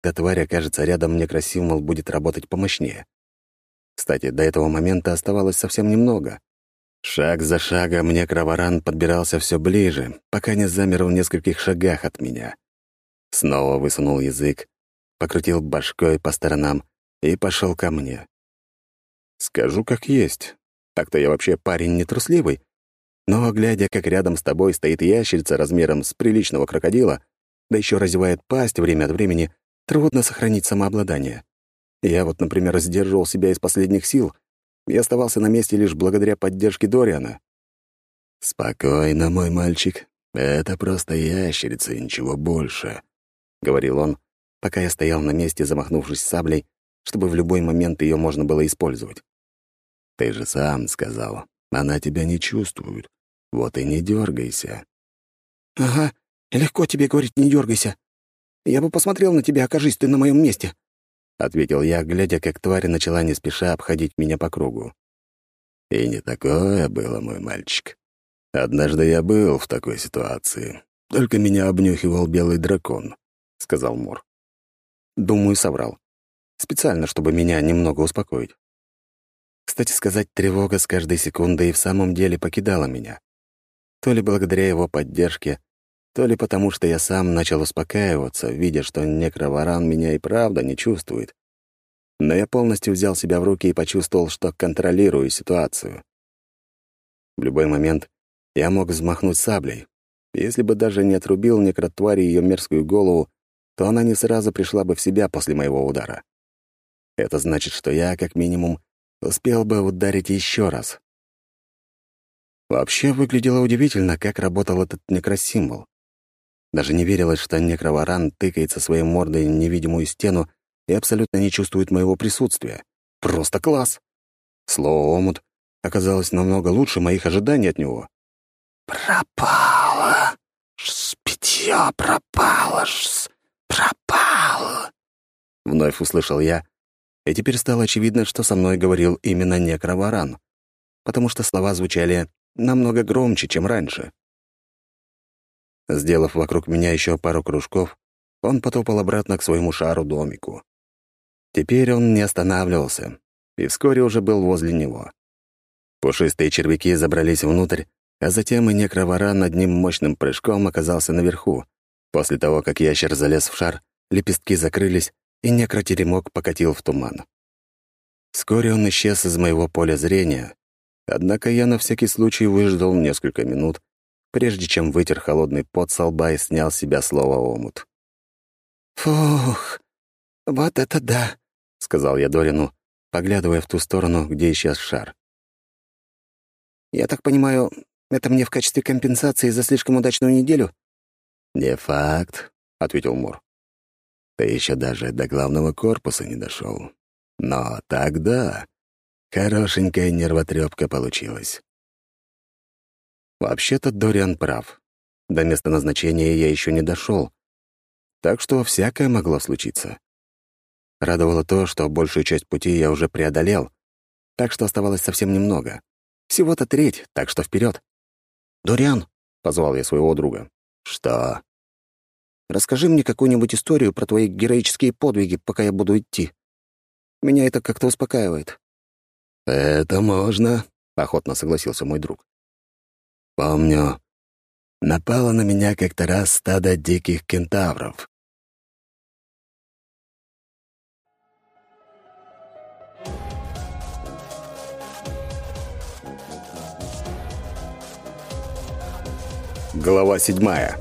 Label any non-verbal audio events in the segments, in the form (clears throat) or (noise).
когда тварь окажется рядом, некросимвол будет работать помощнее. Кстати, до этого момента оставалось совсем немного. Шаг за шагом некроворан подбирался все ближе, пока не замер в нескольких шагах от меня. Снова высунул язык, покрутил башкой по сторонам и пошел ко мне. Скажу как есть. Так-то я вообще парень нетрусливый, но, глядя, как рядом с тобой стоит ящерица размером с приличного крокодила, да еще разевает пасть время от времени, трудно сохранить самообладание. Я вот, например, сдерживал себя из последних сил и оставался на месте лишь благодаря поддержке Дориана. «Спокойно, мой мальчик. Это просто ящерица и ничего больше», — говорил он, пока я стоял на месте, замахнувшись саблей, чтобы в любой момент ее можно было использовать. «Ты же сам сказал, она тебя не чувствует. Вот и не дергайся. «Ага, легко тебе говорить, не дергайся. Я бы посмотрел на тебя, окажись ты на моем месте», — ответил я, глядя, как тварь начала не спеша обходить меня по кругу. «И не такое было, мой мальчик. Однажды я был в такой ситуации. Только меня обнюхивал белый дракон», — сказал Мор. Думаю, соврал. Специально, чтобы меня немного успокоить. Кстати сказать, тревога с каждой секундой и в самом деле покидала меня. То ли благодаря его поддержке, то ли потому, что я сам начал успокаиваться, видя, что некроворан меня и правда не чувствует. Но я полностью взял себя в руки и почувствовал, что контролирую ситуацию. В любой момент я мог взмахнуть саблей. Если бы даже не отрубил некротвари ее мерзкую голову, то она не сразу пришла бы в себя после моего удара. Это значит, что я, как минимум, успел бы ударить еще раз. Вообще выглядело удивительно, как работал этот некросимвол. Даже не верилось, что некроворан тыкается своей мордой в невидимую стену и абсолютно не чувствует моего присутствия. Просто класс! Слово «омут» оказалось намного лучше моих ожиданий от него. «Пропало! Питье пропало! Пропало!» Вновь услышал я, и теперь стало очевидно, что со мной говорил именно некроворан, потому что слова звучали намного громче, чем раньше. Сделав вокруг меня еще пару кружков, он потопал обратно к своему шару-домику. Теперь он не останавливался, и вскоре уже был возле него. Пушистые червяки забрались внутрь, а затем и некроворан одним мощным прыжком оказался наверху. После того, как ящер залез в шар, лепестки закрылись, и некротеремок покатил в туман. Вскоре он исчез из моего поля зрения, Однако я на всякий случай выждал несколько минут, прежде чем вытер холодный пот со лба и снял с себя слово «омут». «Фух, вот это да!» — сказал я Дорину, поглядывая в ту сторону, где исчез шар. «Я так понимаю, это мне в качестве компенсации за слишком удачную неделю?» «Не факт», — ответил Мур. «Ты еще даже до главного корпуса не дошел. Но тогда Хорошенькая нервотрепка получилась. Вообще-то Дориан прав. До места назначения я еще не дошел, так что всякое могло случиться. Радовало то, что большую часть пути я уже преодолел, так что оставалось совсем немного. Всего-то треть, так что вперед. «Дориан», — позвал я своего друга. «Что?» «Расскажи мне какую-нибудь историю про твои героические подвиги, пока я буду идти. Меня это как-то успокаивает». «Это можно», — охотно согласился мой друг. «Помню, напало на меня как-то раз стадо диких кентавров. Глава седьмая.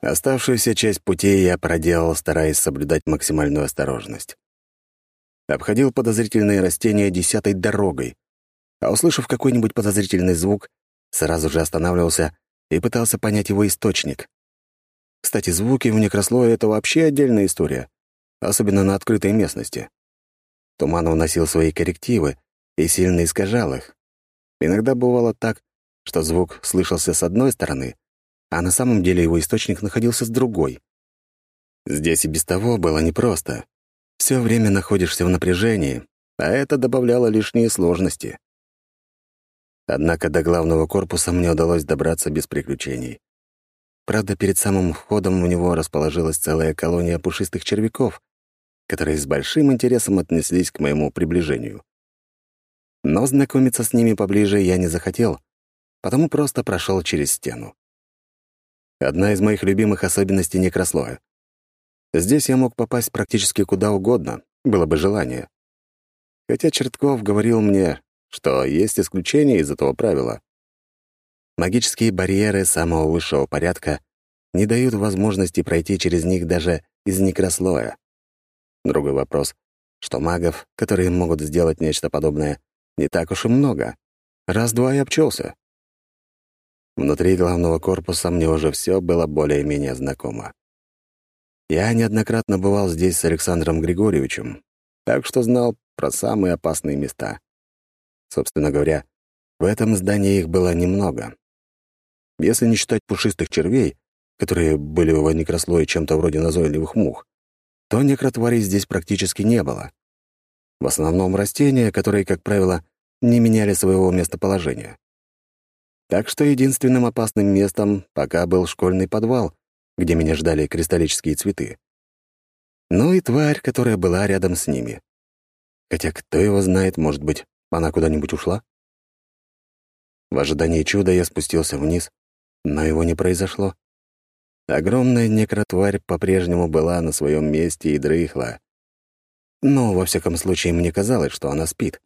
Оставшуюся часть пути я проделал, стараясь соблюдать максимальную осторожность. Обходил подозрительные растения десятой дорогой, а услышав какой-нибудь подозрительный звук, сразу же останавливался и пытался понять его источник. Кстати, звуки в некрослое — это вообще отдельная история, особенно на открытой местности. Туман вносил свои коррективы и сильно искажал их. Иногда бывало так, что звук слышался с одной стороны, а на самом деле его источник находился с другой. Здесь и без того было непросто. Все время находишься в напряжении, а это добавляло лишние сложности. Однако до главного корпуса мне удалось добраться без приключений. Правда, перед самым входом в него расположилась целая колония пушистых червяков, которые с большим интересом отнеслись к моему приближению. Но знакомиться с ними поближе я не захотел, потому просто прошел через стену. Одна из моих любимых особенностей некрослоя. Здесь я мог попасть практически куда угодно, было бы желание. Хотя Чертков говорил мне, что есть исключения из этого правила. Магические барьеры самого высшего порядка не дают возможности пройти через них даже из некрослоя. Другой вопрос, что магов, которые могут сделать нечто подобное, не так уж и много. Раз-два и обчелся. Внутри главного корпуса мне уже все было более-менее знакомо. Я неоднократно бывал здесь с Александром Григорьевичем, так что знал про самые опасные места. Собственно говоря, в этом здании их было немного. Если не считать пушистых червей, которые были в некрослое чем-то вроде назойливых мух, то некротварей здесь практически не было. В основном растения, которые, как правило, не меняли своего местоположения. Так что единственным опасным местом пока был школьный подвал, где меня ждали кристаллические цветы. Ну и тварь, которая была рядом с ними. Хотя кто его знает, может быть, она куда-нибудь ушла? В ожидании чуда я спустился вниз, но его не произошло. Огромная некротварь по-прежнему была на своем месте и дрыхла. Но, во всяком случае, мне казалось, что она спит.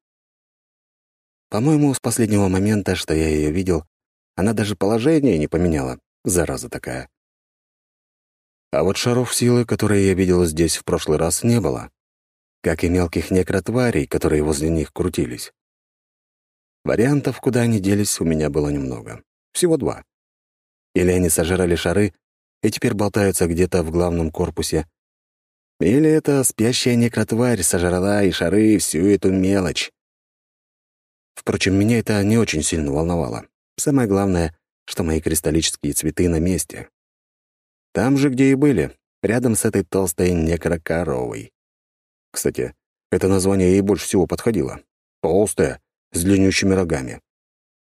По-моему, с последнего момента, что я ее видел, она даже положение не поменяла, зараза такая. А вот шаров силы, которые я видел здесь в прошлый раз, не было как и мелких некротварей, которые возле них крутились. Вариантов, куда они делись, у меня было немного. Всего два. Или они сожрали шары и теперь болтаются где-то в главном корпусе, или эта спящая некротварь сожрала и шары, и всю эту мелочь. Впрочем, меня это не очень сильно волновало. Самое главное, что мои кристаллические цветы на месте. Там же, где и были, рядом с этой толстой некрокоровой. Кстати, это название ей больше всего подходило. Толстая, с длиннющими рогами.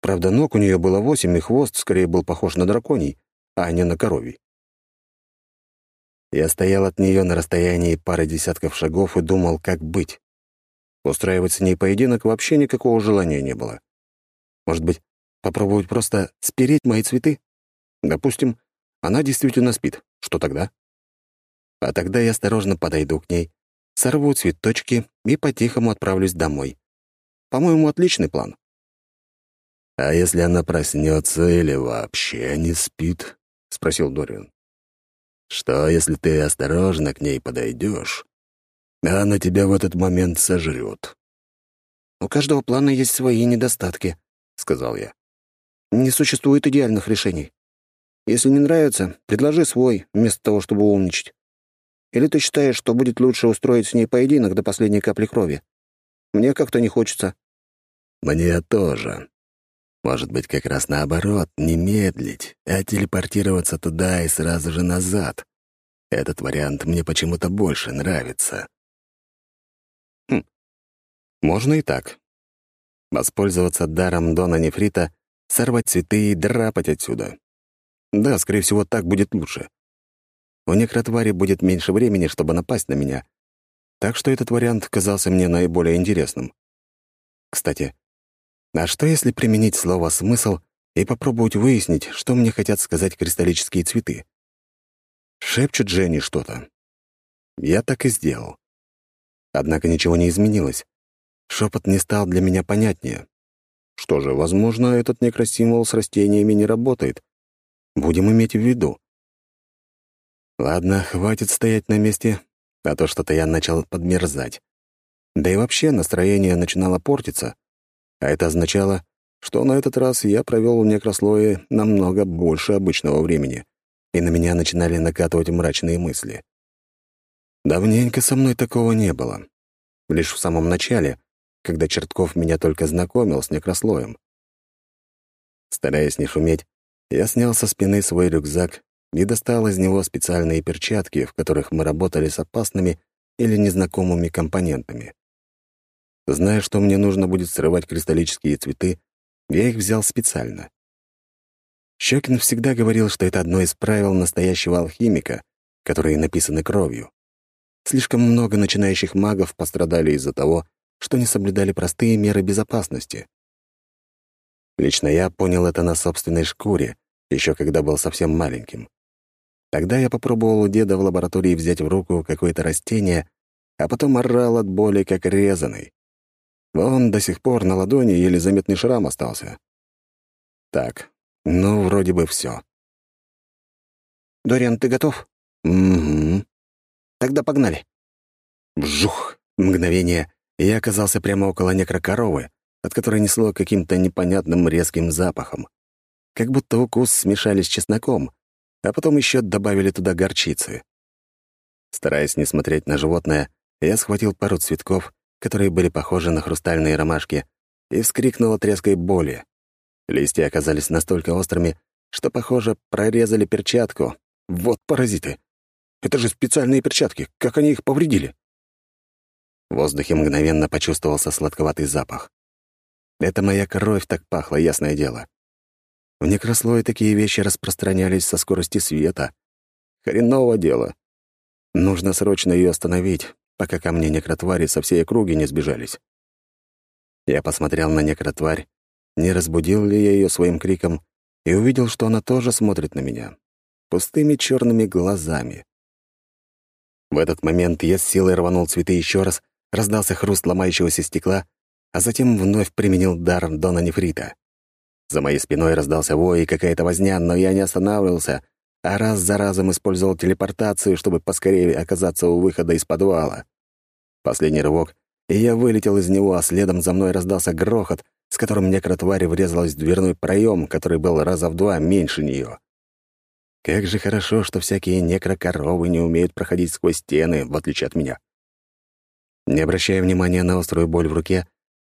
Правда, ног у нее было восемь, и хвост скорее был похож на драконий, а не на коровий. Я стоял от нее на расстоянии пары десятков шагов и думал, как быть. Устраивать с ней поединок вообще никакого желания не было. Может быть, попробовать просто спереть мои цветы? Допустим, она действительно спит. Что тогда? А тогда я осторожно подойду к ней, сорву цветочки и по-тихому отправлюсь домой. По-моему, отличный план. «А если она проснется или вообще не спит?» — спросил Дориан. «Что, если ты осторожно к ней подойдешь, а она тебя в этот момент сожрет?» «У каждого плана есть свои недостатки», — сказал я. «Не существует идеальных решений. Если не нравится, предложи свой, вместо того, чтобы умничать. Или ты считаешь, что будет лучше устроить с ней поединок до последней капли крови? Мне как-то не хочется». «Мне тоже. Может быть, как раз наоборот, не медлить, а телепортироваться туда и сразу же назад. Этот вариант мне почему-то больше нравится». Хм. Можно и так. Воспользоваться даром Дона Нефрита, сорвать цветы и драпать отсюда. Да, скорее всего, так будет лучше. У некротвари будет меньше времени, чтобы напасть на меня. Так что этот вариант казался мне наиболее интересным. Кстати, а что если применить слово «смысл» и попробовать выяснить, что мне хотят сказать кристаллические цветы? Шепчут же они что-то. Я так и сделал. Однако ничего не изменилось. Шепот не стал для меня понятнее. Что же, возможно, этот некросимвол с растениями не работает. Будем иметь в виду. Ладно, хватит стоять на месте, а то что-то я начал подмерзать. Да и вообще настроение начинало портиться, а это означало, что на этот раз я провел в некрослое намного больше обычного времени, и на меня начинали накатывать мрачные мысли. Давненько со мной такого не было. Лишь в самом начале, когда Чертков меня только знакомил с некрослоем. Стараясь не шуметь, я снял со спины свой рюкзак и достал из него специальные перчатки, в которых мы работали с опасными или незнакомыми компонентами. Зная, что мне нужно будет срывать кристаллические цветы, Я их взял специально. Щекин всегда говорил, что это одно из правил настоящего алхимика, которые написаны кровью. Слишком много начинающих магов пострадали из-за того, что не соблюдали простые меры безопасности. Лично я понял это на собственной шкуре, еще когда был совсем маленьким. Тогда я попробовал у деда в лаборатории взять в руку какое-то растение, а потом орал от боли, как резаный. Вон до сих пор на ладони еле заметный шрам остался. Так, ну, вроде бы все. «Дориан, ты готов?» «Угу». «Тогда погнали». Вжух! Мгновение, я оказался прямо около некрокоровы, от которой несло каким-то непонятным резким запахом. Как будто укус смешали с чесноком, а потом еще добавили туда горчицы. Стараясь не смотреть на животное, я схватил пару цветков, которые были похожи на хрустальные ромашки, и вскрикнул от резкой боли. Листья оказались настолько острыми, что, похоже, прорезали перчатку. Вот паразиты! Это же специальные перчатки! Как они их повредили? В воздухе мгновенно почувствовался сладковатый запах. Это моя кровь так пахла, ясное дело. В некрослое такие вещи распространялись со скорости света. Хреново дело. Нужно срочно ее остановить, пока ко мне некротвари со всей округи не сбежались. Я посмотрел на некротварь, не разбудил ли я ее своим криком, и увидел, что она тоже смотрит на меня. Пустыми черными глазами. В этот момент я с силой рванул цветы еще раз, раздался хруст ломающегося стекла, а затем вновь применил дар Дона Нефрита. За моей спиной раздался вой и какая-то возня, но я не останавливался, а раз за разом использовал телепортацию, чтобы поскорее оказаться у выхода из подвала. Последний рывок, и я вылетел из него, а следом за мной раздался грохот, с которым некротварь врезалась в дверной проем, который был раза в два меньше нее. Как же хорошо, что всякие некрокоровы не умеют проходить сквозь стены, в отличие от меня. Не обращая внимания на острую боль в руке,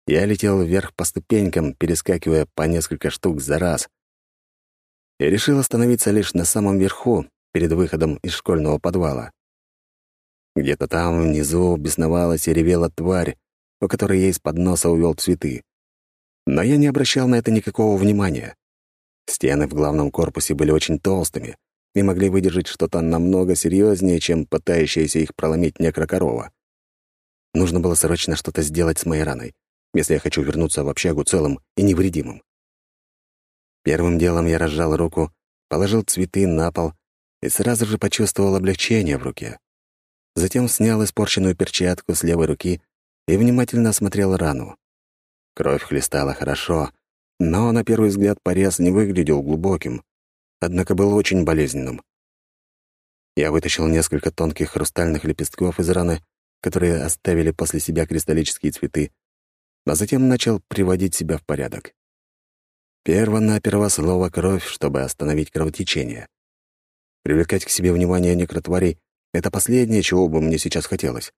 я летел вверх по ступенькам, перескакивая по несколько штук за раз. И решил остановиться лишь на самом верху, перед выходом из школьного подвала. Где-то там, внизу, бесновалась и ревела тварь, у которой я из-под носа увел цветы. Но я не обращал на это никакого внимания. Стены в главном корпусе были очень толстыми и могли выдержать что-то намного серьезнее, чем пытающаяся их проломить некрокорова. Нужно было срочно что-то сделать с моей раной если я хочу вернуться в общагу целым и невредимым. Первым делом я разжал руку, положил цветы на пол и сразу же почувствовал облегчение в руке. Затем снял испорченную перчатку с левой руки и внимательно осмотрел рану. Кровь хлестала хорошо, но на первый взгляд порез не выглядел глубоким, однако был очень болезненным. Я вытащил несколько тонких хрустальных лепестков из раны, которые оставили после себя кристаллические цветы, а затем начал приводить себя в порядок. Перво-наперво слово «кровь», чтобы остановить кровотечение. Привлекать к себе внимание некротварей — это последнее, чего бы мне сейчас хотелось.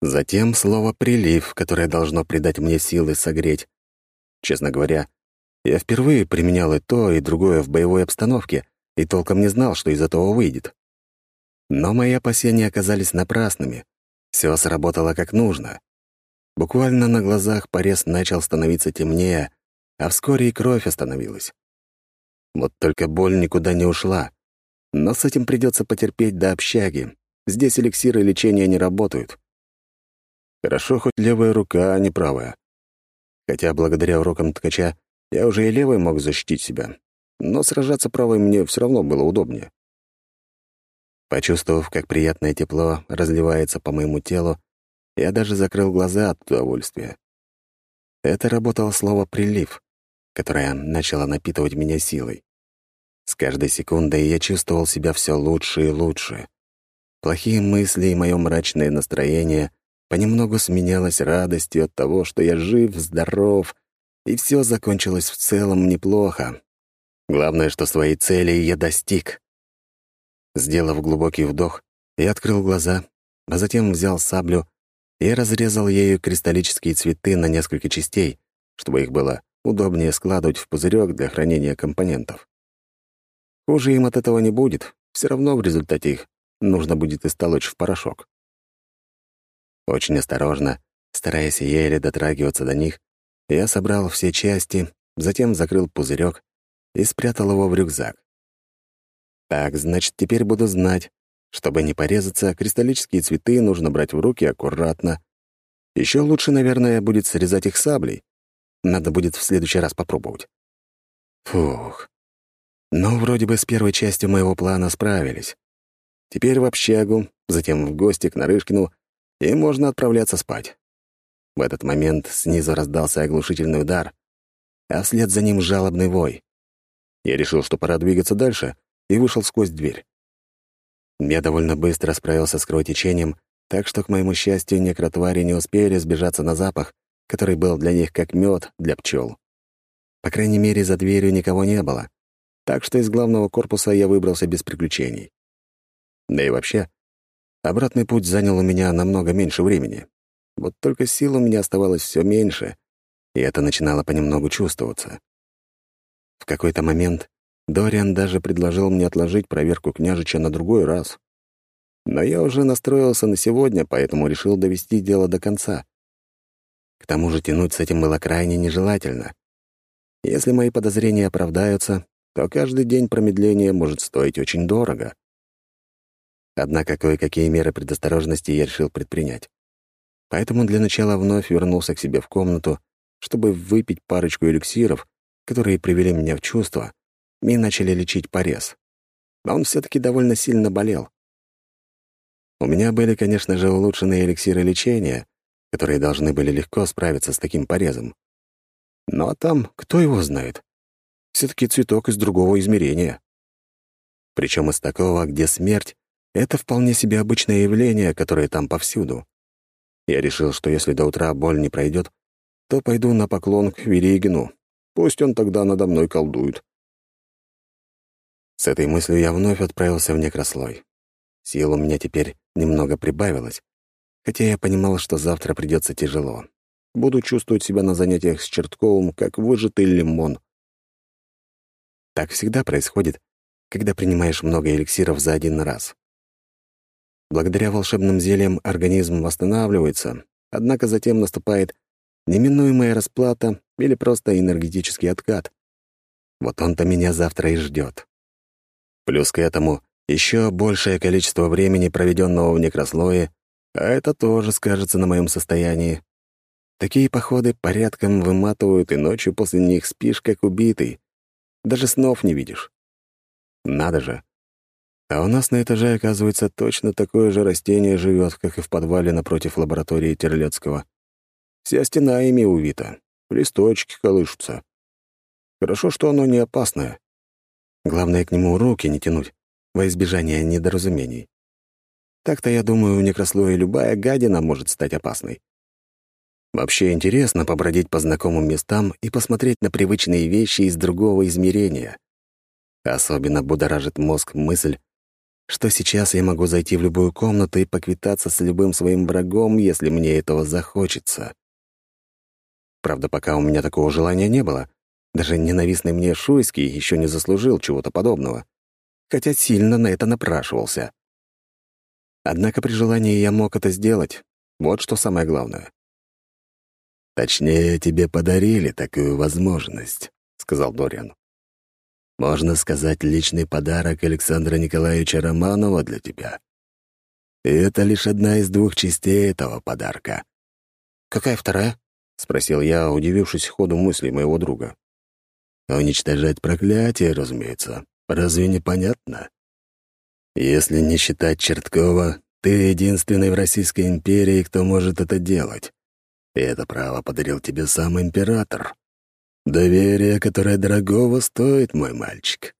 Затем слово «прилив», которое должно придать мне силы согреть. Честно говоря, я впервые применял и то, и другое в боевой обстановке, и толком не знал, что из этого выйдет. Но мои опасения оказались напрасными. Все сработало как нужно. Буквально на глазах порез начал становиться темнее, а вскоре и кровь остановилась. Вот только боль никуда не ушла. Но с этим придется потерпеть до общаги. Здесь эликсиры лечения не работают. Хорошо, хоть левая рука, а не правая. Хотя благодаря урокам ткача я уже и левой мог защитить себя. Но сражаться правой мне все равно было удобнее. Почувствовав, как приятное тепло разливается по моему телу, я даже закрыл глаза от удовольствия. Это работало слово «прилив», которое начало напитывать меня силой. С каждой секундой я чувствовал себя все лучше и лучше. Плохие мысли и мое мрачное настроение понемногу сменялось радостью от того, что я жив, здоров, и все закончилось в целом неплохо. Главное, что своей цели я достиг. Сделав глубокий вдох, я открыл глаза, а затем взял саблю и разрезал ею кристаллические цветы на несколько частей, чтобы их было удобнее складывать в пузырек для хранения компонентов. Хуже им от этого не будет, все равно в результате их нужно будет истолочь в порошок. Очень осторожно, стараясь еле дотрагиваться до них, я собрал все части затем закрыл пузырек и спрятал его в рюкзак. Так, значит, теперь буду знать. Чтобы не порезаться, кристаллические цветы нужно брать в руки аккуратно. Еще лучше, наверное, будет срезать их саблей. Надо будет в следующий раз попробовать. Фух. Ну, вроде бы с первой частью моего плана справились. Теперь в общагу, затем в гости к Нарышкину, и можно отправляться спать. В этот момент снизу раздался оглушительный удар, а вслед за ним жалобный вой. Я решил, что пора двигаться дальше, и вышел сквозь дверь. Я довольно быстро справился с кровотечением, так что, к моему счастью, некротвари не успели сбежаться на запах, который был для них как мед для пчел. По крайней мере, за дверью никого не было, так что из главного корпуса я выбрался без приключений. Да и вообще, обратный путь занял у меня намного меньше времени. Вот только сил у меня оставалось все меньше, и это начинало понемногу чувствоваться. В какой-то момент Дориан даже предложил мне отложить проверку княжича на другой раз. Но я уже настроился на сегодня, поэтому решил довести дело до конца. К тому же тянуть с этим было крайне нежелательно. Если мои подозрения оправдаются, то каждый день промедления может стоить очень дорого. Однако кое-какие меры предосторожности я решил предпринять. Поэтому для начала вновь вернулся к себе в комнату, чтобы выпить парочку эликсиров, которые привели меня в чувство, и начали лечить порез. Но он все таки довольно сильно болел. У меня были, конечно же, улучшенные эликсиры лечения, которые должны были легко справиться с таким порезом. А там, кто его знает? все таки цветок из другого измерения. Причем из такого, где смерть — это вполне себе обычное явление, которое там повсюду. Я решил, что если до утра боль не пройдет, то пойду на поклон к Веригину. Пусть он тогда надо мной колдует. С этой мыслью я вновь отправился в некрослой. Сил у меня теперь немного прибавилось, хотя я понимал, что завтра придется тяжело. Буду чувствовать себя на занятиях с Чертковым, как выжатый лимон. Так всегда происходит, когда принимаешь много эликсиров за один раз. Благодаря волшебным зельям организм восстанавливается, однако затем наступает неминуемая расплата или просто энергетический откат. Вот он-то меня завтра и ждет. Плюс к этому еще большее количество времени, проведенного в некрослое, а это тоже скажется на моем состоянии. Такие походы порядком выматывают, и ночью после них спишь как убитый. Даже снов не видишь. Надо же. А у нас на этаже, оказывается, точно такое же растение живет, как и в подвале напротив лаборатории Терлецкого. Вся стена ими увита, листочки колышутся. Хорошо, что оно не опасное. Главное, к нему руки не тянуть, во избежание недоразумений. Так-то, я думаю, в некрослое любая гадина может стать опасной. Вообще интересно побродить по знакомым местам и посмотреть на привычные вещи из другого измерения. Особенно будоражит мозг мысль, что сейчас я могу зайти в любую комнату и поквитаться с любым своим врагом, если мне этого захочется. Правда, пока у меня такого желания не было, даже ненавистный мне Шуйский еще не заслужил чего-то подобного, хотя сильно на это напрашивался. Однако при желании я мог это сделать. Вот что самое главное. «Точнее, тебе подарили такую возможность», — сказал Дориан. «Можно сказать, личный подарок Александра Николаевича Романова для тебя. И это лишь одна из двух частей этого подарка». «Какая вторая?» — спросил я, удивившись ходу мыслей моего друга. Уничтожать проклятие, разумеется. Разве не понятно? Если не считать Черткова, ты единственный в Российской империи, кто может это делать. И это право подарил тебе сам император. Доверие, которое дорогого стоит, мой мальчик.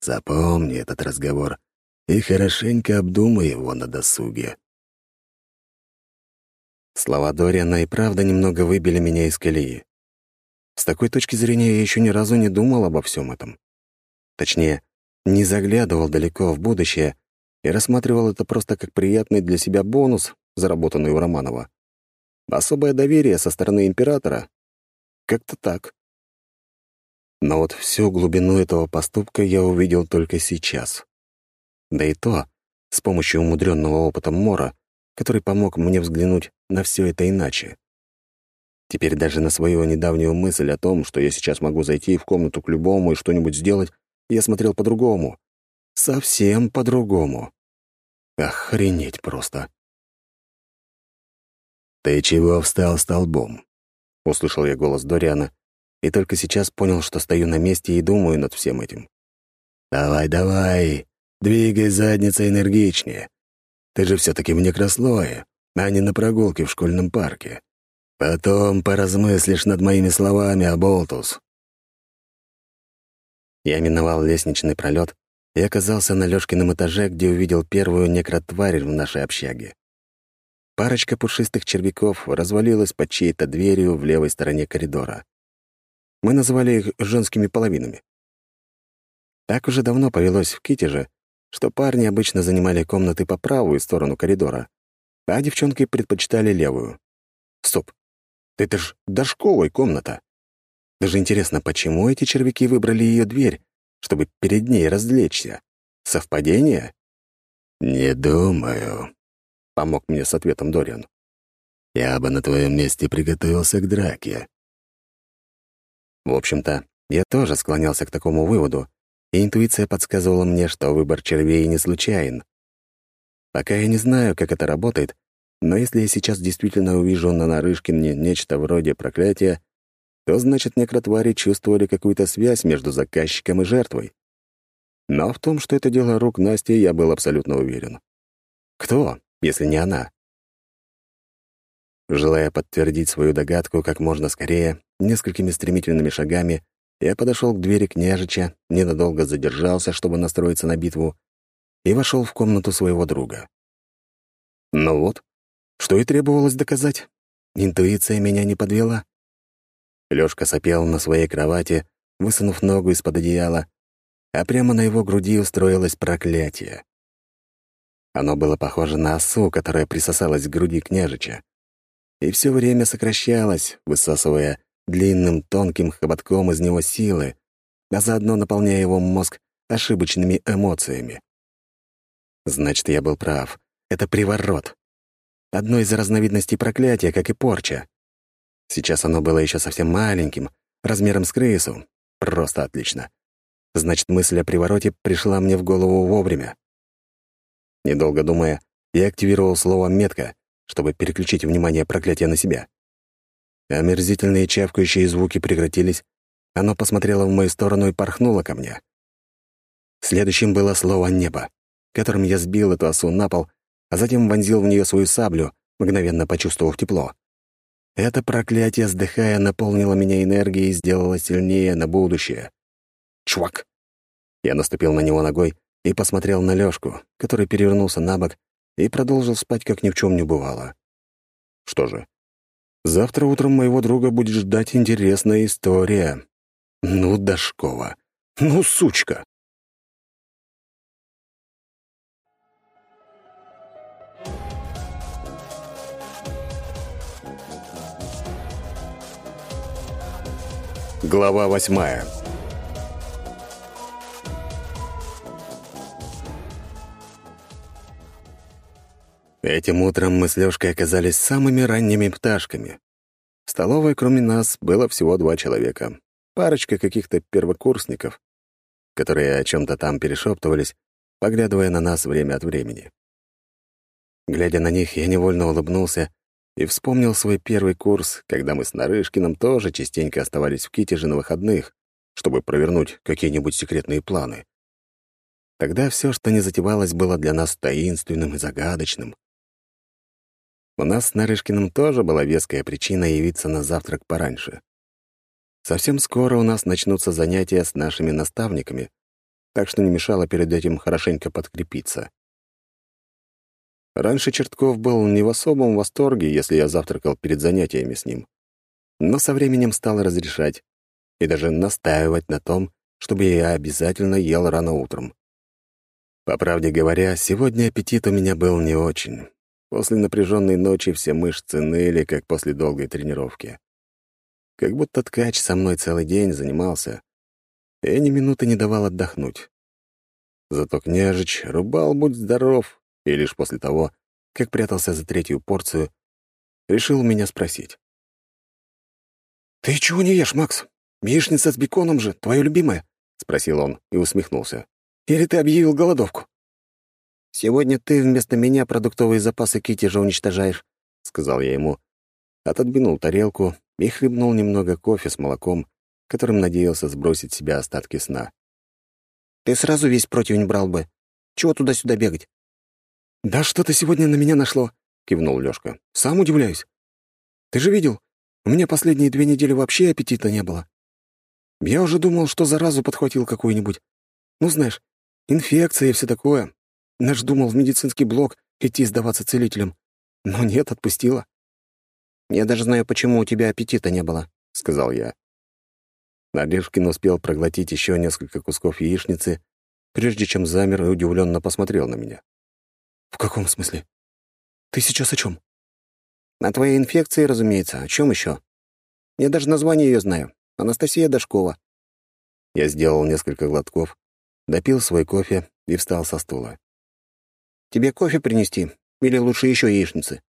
Запомни этот разговор и хорошенько обдумай его на досуге. Слова Дориана и правда немного выбили меня из колеи. С такой точки зрения я еще ни разу не думал обо всем этом. Точнее, не заглядывал далеко в будущее и рассматривал это просто как приятный для себя бонус, заработанный у Романова. Особое доверие со стороны императора. Как-то так. Но вот всю глубину этого поступка я увидел только сейчас. Да и то с помощью умудренного опытом Мора, который помог мне взглянуть на все это иначе. Теперь даже на свою недавнюю мысль о том, что я сейчас могу зайти в комнату к любому и что-нибудь сделать, я смотрел по-другому. Совсем по-другому. Охренеть просто. «Ты чего встал столбом?» — услышал я голос Дориана, и только сейчас понял, что стою на месте и думаю над всем этим. «Давай, давай, двигай задницей энергичнее. Ты же все таки в некрослое, а не на прогулке в школьном парке. Потом поразмыслишь над моими словами, Аболтус». Я миновал лестничный пролет и оказался на Лёшкином этаже, где увидел первую некротварь в нашей общаге. Парочка пушистых червяков развалилась под чьей-то дверью в левой стороне коридора. Мы называли их женскими половинами. Так уже давно повелось в Китеже, что парни обычно занимали комнаты по правую сторону коридора, а девчонки предпочитали левую. Стоп, это ж дошковая комната. Даже интересно, почему эти червяки выбрали ее дверь, чтобы перед ней развлечься? Совпадение? «Не думаю», помог мне с ответом Дориан. «Я бы на твоем месте приготовился к драке». В общем-то, я тоже склонялся к такому выводу, и интуиция подсказывала мне, что выбор червей не случайен. Пока я не знаю, как это работает, но если я сейчас действительно увижу на Нарышкине нечто вроде проклятия, то значит некротвари чувствовали какую-то связь между заказчиком и жертвой. Но в том, что это дело рук Насти, я был абсолютно уверен. Кто? если не она. Желая подтвердить свою догадку как можно скорее, несколькими стремительными шагами я подошел к двери княжича, ненадолго задержался, чтобы настроиться на битву, и вошел в комнату своего друга. Ну вот, что и требовалось доказать. Интуиция меня не подвела. Лёшка сопел на своей кровати, высунув ногу из-под одеяла, а прямо на его груди устроилось проклятие. Оно было похоже на осу, которая присосалась к груди княжича. И все время сокращалось, высасывая длинным тонким хоботком из него силы, а заодно наполняя его мозг ошибочными эмоциями. Значит, я был прав. Это приворот. Одно из разновидностей проклятия, как и порча. Сейчас оно было еще совсем маленьким, размером с крысу. Просто отлично. Значит, мысль о привороте пришла мне в голову вовремя. Недолго думая, я активировал слово «метка», чтобы переключить внимание проклятия на себя. Омерзительные чавкающие звуки прекратились, оно посмотрело в мою сторону и порхнуло ко мне. Следующим было слово «небо», которым я сбил эту осу на пол, а затем вонзил в нее свою саблю, мгновенно почувствовав тепло. Это проклятие, вздыхая, наполнило меня энергией и сделало сильнее на будущее. Чувак! Я наступил на него ногой, и посмотрел на Лёшку, который перевернулся на бок и продолжил спать, как ни в чем не бывало. Что же, завтра утром моего друга будет ждать интересная история. Ну, Дашкова, ну, сучка! Глава восьмая Этим утром мы с Лёшкой оказались самыми ранними пташками. В столовой, кроме нас, было всего два человека. Парочка каких-то первокурсников, которые о чем то там перешептывались, поглядывая на нас время от времени. Глядя на них, я невольно улыбнулся и вспомнил свой первый курс, когда мы с Нарышкиным тоже частенько оставались в Китеже на выходных, чтобы провернуть какие-нибудь секретные планы. Тогда все, что не затевалось, было для нас таинственным и загадочным. У нас с Нарышкиным тоже была веская причина явиться на завтрак пораньше. Совсем скоро у нас начнутся занятия с нашими наставниками, так что не мешало перед этим хорошенько подкрепиться. Раньше Чертков был не в особом восторге, если я завтракал перед занятиями с ним. Но со временем стал разрешать и даже настаивать на том, чтобы я обязательно ел рано утром. По правде говоря, сегодня аппетит у меня был не очень. После напряженной ночи все мышцы ныли, как после долгой тренировки. Как будто ткач со мной целый день занимался, и ни минуты не давал отдохнуть. Зато княжич рубал «Будь здоров», и лишь после того, как прятался за третью порцию, решил меня спросить. «Ты чего не ешь, Макс? Яичница с беконом же, твое любимое?» — спросил он и усмехнулся. «Или ты объявил голодовку?» «Сегодня ты вместо меня продуктовые запасы Кити же уничтожаешь», — сказал я ему. Отодвинул тарелку и хлебнул немного кофе с молоком, которым надеялся сбросить с себя остатки сна. «Ты сразу весь противень брал бы. Чего туда-сюда бегать?» «Да что-то сегодня на меня нашло», — кивнул Лёшка. «Сам удивляюсь. Ты же видел, у меня последние две недели вообще аппетита не было. Я уже думал, что заразу подхватил какую-нибудь. Ну, знаешь, инфекция и все такое. Наш думал в медицинский блок идти сдаваться целителем. Но нет, отпустила. «Я даже знаю, почему у тебя аппетита не было», — сказал я. Надежкин успел проглотить еще несколько кусков яичницы, прежде чем замер и удивленно посмотрел на меня. «В каком смысле? Ты сейчас о чем? «На твоей инфекции, разумеется. О чем еще? Я даже название ее знаю. Анастасия Дашкова». Я сделал несколько глотков, допил свой кофе и встал со стула. «Тебе кофе принести? Или лучше еще яичницы?»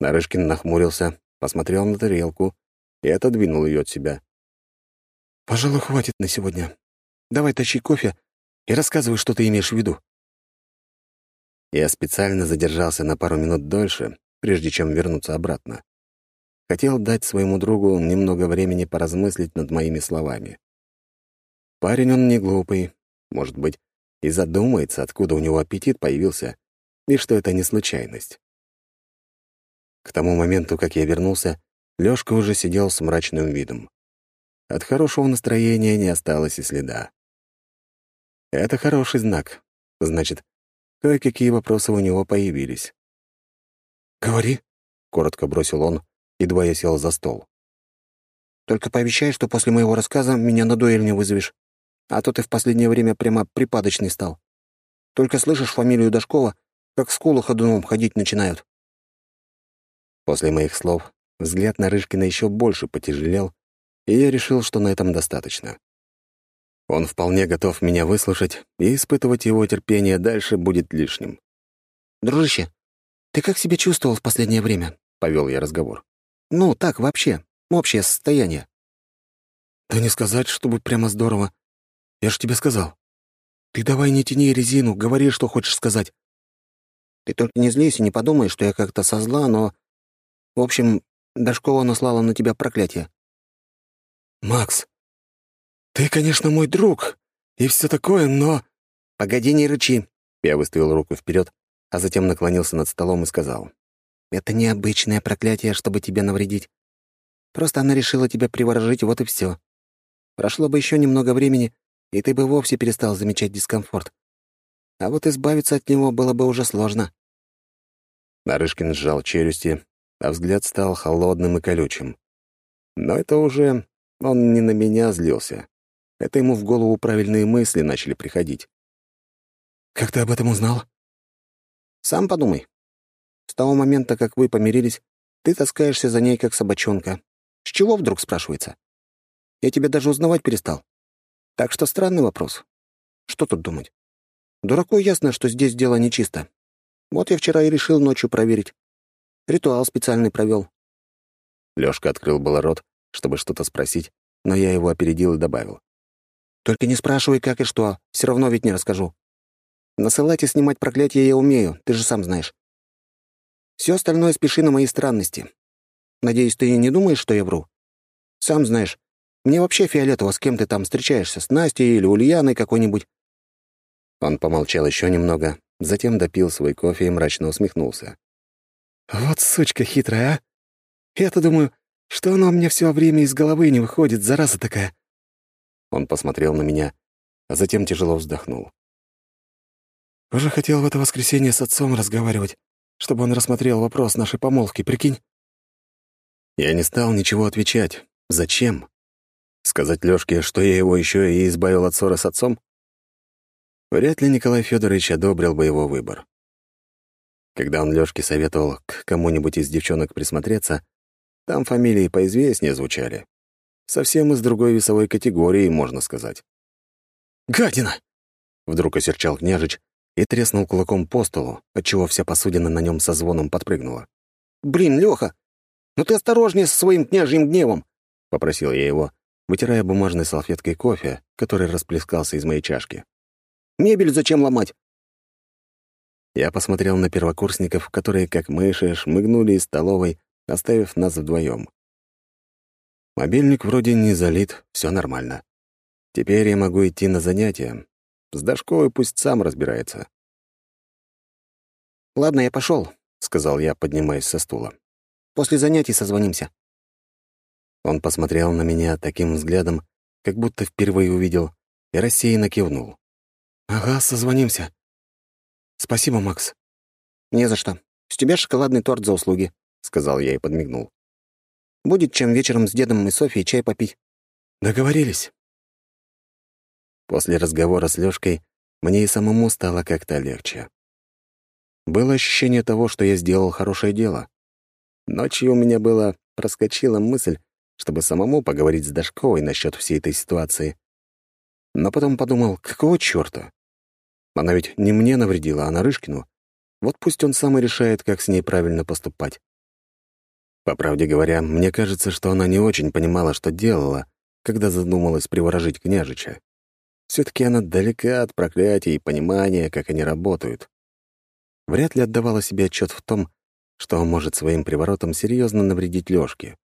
Нарышкин нахмурился, посмотрел на тарелку и отодвинул ее от себя. «Пожалуй, хватит на сегодня. Давай тащи кофе и рассказывай, что ты имеешь в виду». Я специально задержался на пару минут дольше, прежде чем вернуться обратно. Хотел дать своему другу немного времени поразмыслить над моими словами. Парень он не глупый, может быть, и задумается, откуда у него аппетит появился, и что это не случайность. К тому моменту, как я вернулся, Лёшка уже сидел с мрачным видом. От хорошего настроения не осталось и следа. Это хороший знак. Значит, кое-какие вопросы у него появились. «Говори», — коротко бросил он, едва я сел за стол. «Только пообещай, что после моего рассказа меня на дуэль не вызовешь. А то ты в последнее время прямо припадочный стал. Только слышишь фамилию Дашкова, как скулы ходуном ходить начинают». После моих слов взгляд на Рыжкина еще больше потяжелел, и я решил, что на этом достаточно. Он вполне готов меня выслушать, и испытывать его терпение дальше будет лишним. «Дружище, ты как себя чувствовал в последнее время?» — повел я разговор. «Ну, так, вообще, общее состояние». «Да не сказать, чтобы прямо здорово. Я ж тебе сказал. Ты давай не тяни резину, говори, что хочешь сказать». «Ты только не злись и не подумай, что я как-то со зла, но в общем, Дашкова наслала на тебя проклятие. «Макс, ты, конечно, мой друг, и все такое, но...» «Погоди, не рычи!» Я выставил руку вперед, а затем наклонился над столом и сказал. «Это необычное проклятие, чтобы тебе навредить. Просто она решила тебя приворожить, вот и все. Прошло бы еще немного времени, и ты бы вовсе перестал замечать дискомфорт. А вот избавиться от него было бы уже сложно». Нарышкин сжал челюсти, а взгляд стал холодным и колючим. Но это уже он не на меня злился. Это ему в голову правильные мысли начали приходить. «Как ты об этом узнал?» «Сам подумай. С того момента, как вы помирились, ты таскаешься за ней, как собачонка. С чего вдруг, спрашивается? Я тебя даже узнавать перестал. Так что странный вопрос. Что тут думать? Дураку ясно, что здесь дело нечисто. Вот я вчера и решил ночью проверить. Ритуал специальный провел. Лёшка открыл было рот, чтобы что-то спросить, но я его опередил и добавил. «Только не спрашивай, как и что, все равно ведь не расскажу. Насылать и снимать проклятие я умею, ты же сам знаешь. Все остальное спеши на мои странности. Надеюсь, ты не думаешь, что я вру? Сам знаешь, мне вообще фиолетово, с кем ты там встречаешься, с Настей или Ульяной какой-нибудь». Он помолчал еще немного, затем допил свой кофе и мрачно усмехнулся. Вот сучка хитрая, а! Я-то думаю, что она у меня все время из головы не выходит, зараза такая. Он посмотрел на меня, а затем тяжело вздохнул. Уже хотел в это воскресенье с отцом разговаривать, чтобы он рассмотрел вопрос нашей помолвки, прикинь? Я не стал ничего отвечать. Зачем? Сказать Лёшке, что я его еще и избавил от ссоры с отцом? Вряд ли Николай Федорович одобрил бы его выбор. Когда он Лёшке советовал к кому-нибудь из девчонок присмотреться, там фамилии поизвестнее звучали. Совсем из другой весовой категории, можно сказать. «Гадина!» — вдруг осерчал княжич и треснул кулаком по столу, отчего вся посудина на нем со звоном подпрыгнула. «Блин, Лёха, ну ты осторожнее со своим княжьим гневом. — попросил я его, вытирая бумажной салфеткой кофе, который расплескался из моей чашки. «Мебель зачем ломать?» Я посмотрел на первокурсников, которые, как мыши, шмыгнули из столовой, оставив нас вдвоем. Мобильник вроде не залит, все нормально. Теперь я могу идти на занятия. С Дашковой пусть сам разбирается. «Ладно, я пошел, сказал я, поднимаясь со стула. «После занятий созвонимся». Он посмотрел на меня таким взглядом, как будто впервые увидел, и рассеянно кивнул. «Ага, созвонимся. Спасибо, Макс». «Не за что. С тебя шоколадный торт за услуги», — сказал я и подмигнул. «Будет чем вечером с дедом и Софией чай попить». «Договорились». После разговора с Лёшкой мне и самому стало как-то легче. Было ощущение того, что я сделал хорошее дело. Ночью у меня было проскочила мысль, чтобы самому поговорить с Дашковой насчет всей этой ситуации. Но потом подумал, какого чёрта? Она ведь не мне навредила, а Нарышкину. Вот пусть он сам и решает, как с ней правильно поступать. По правде говоря, мне кажется, что она не очень понимала, что делала, когда задумалась приворожить княжича. все таки она далека от проклятий и понимания, как они работают. Вряд ли отдавала себе отчет в том, что может своим приворотом серьезно навредить Лёшке.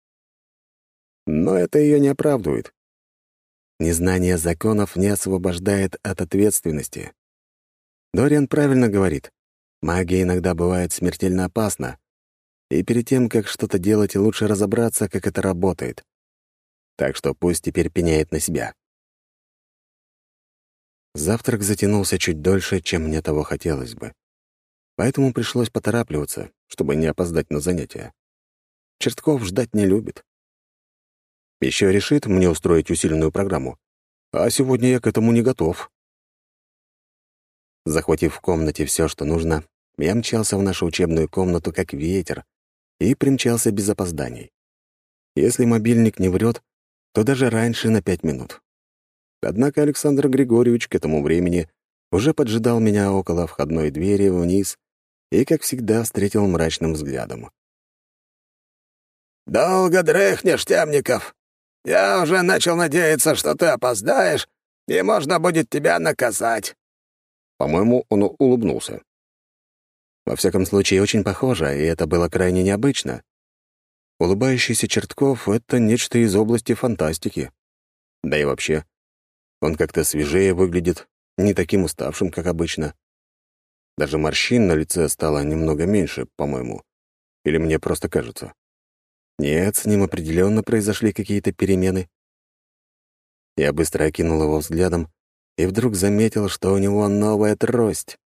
Но это ее не оправдывает. Незнание законов не освобождает от ответственности. Дориан правильно говорит. Магия иногда бывает смертельно опасна. И перед тем, как что-то делать, лучше разобраться, как это работает. Так что пусть теперь пеняет на себя. Завтрак затянулся чуть дольше, чем мне того хотелось бы. Поэтому пришлось поторапливаться, чтобы не опоздать на занятия. Чертков ждать не любит. Еще решит мне устроить усиленную программу. А сегодня я к этому не готов. Захватив в комнате все, что нужно, я мчался в нашу учебную комнату как ветер и примчался без опозданий. Если мобильник не врет, то даже раньше на пять минут. Однако Александр Григорьевич к этому времени уже поджидал меня около входной двери вниз и, как всегда, встретил мрачным взглядом. «Долго дрыхнешь, Темников. Я уже начал надеяться, что ты опоздаешь, и можно будет тебя наказать. По-моему, он улыбнулся. Во всяком случае, очень похоже, и это было крайне необычно. Улыбающийся Чертков — это нечто из области фантастики. Да и вообще, он как-то свежее выглядит, не таким уставшим, как обычно. Даже морщин на лице стало немного меньше, по-моему. Или мне просто кажется. Нет, с ним определенно произошли какие-то перемены. Я быстро окинул его взглядом и вдруг заметил, что у него новая трость.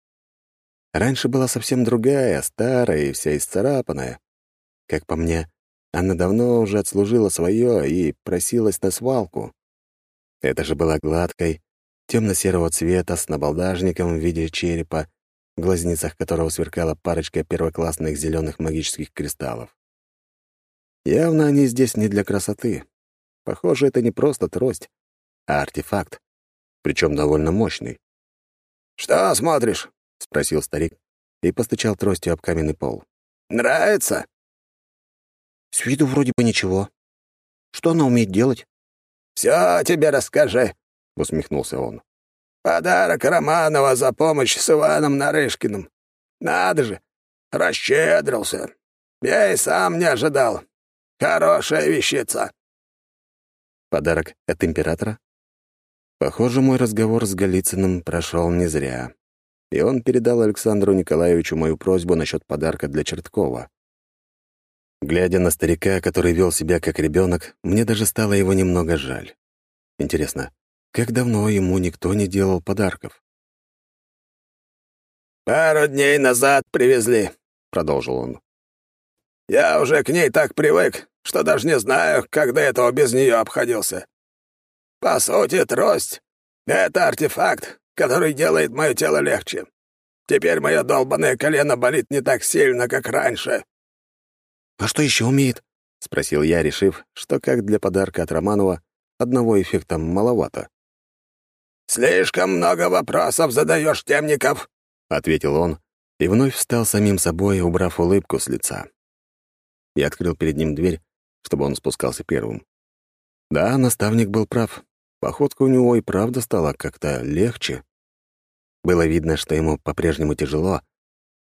Раньше была совсем другая, старая и вся исцарапанная. Как по мне, она давно уже отслужила свое и просилась на свалку. Это же была гладкой, темно-серого цвета с набалдажником в виде черепа, в глазницах которого сверкала парочка первоклассных зеленых магических кристаллов. Явно они здесь не для красоты. Похоже, это не просто трость, а артефакт причем довольно мощный. «Что смотришь?» — спросил старик и постучал тростью об каменный пол. «Нравится?» «С виду вроде бы ничего. Что она умеет делать?» «Все тебе расскажи», — усмехнулся он. «Подарок Романова за помощь с Иваном Нарышкиным. Надо же, расщедрился. Я и сам не ожидал. Хорошая вещица». «Подарок от императора?» Похоже, мой разговор с Голицыным прошел не зря. И он передал Александру Николаевичу мою просьбу насчет подарка для Черткова. Глядя на старика, который вел себя как ребенок, мне даже стало его немного жаль. Интересно, как давно ему никто не делал подарков? «Пару дней назад привезли», — продолжил он. «Я уже к ней так привык, что даже не знаю, как до этого без нее обходился. По сути, трость — это артефакт, который делает мое тело легче. Теперь мое долбанное колено болит не так сильно, как раньше». «А что еще умеет?» — спросил я, решив, что как для подарка от Романова одного эффекта маловато. «Слишком много вопросов задаешь, Темников», — ответил он и вновь встал самим собой, убрав улыбку с лица. Я открыл перед ним дверь, чтобы он спускался первым. Да, наставник был прав. Походка у него и правда стала как-то легче. Было видно, что ему по-прежнему тяжело,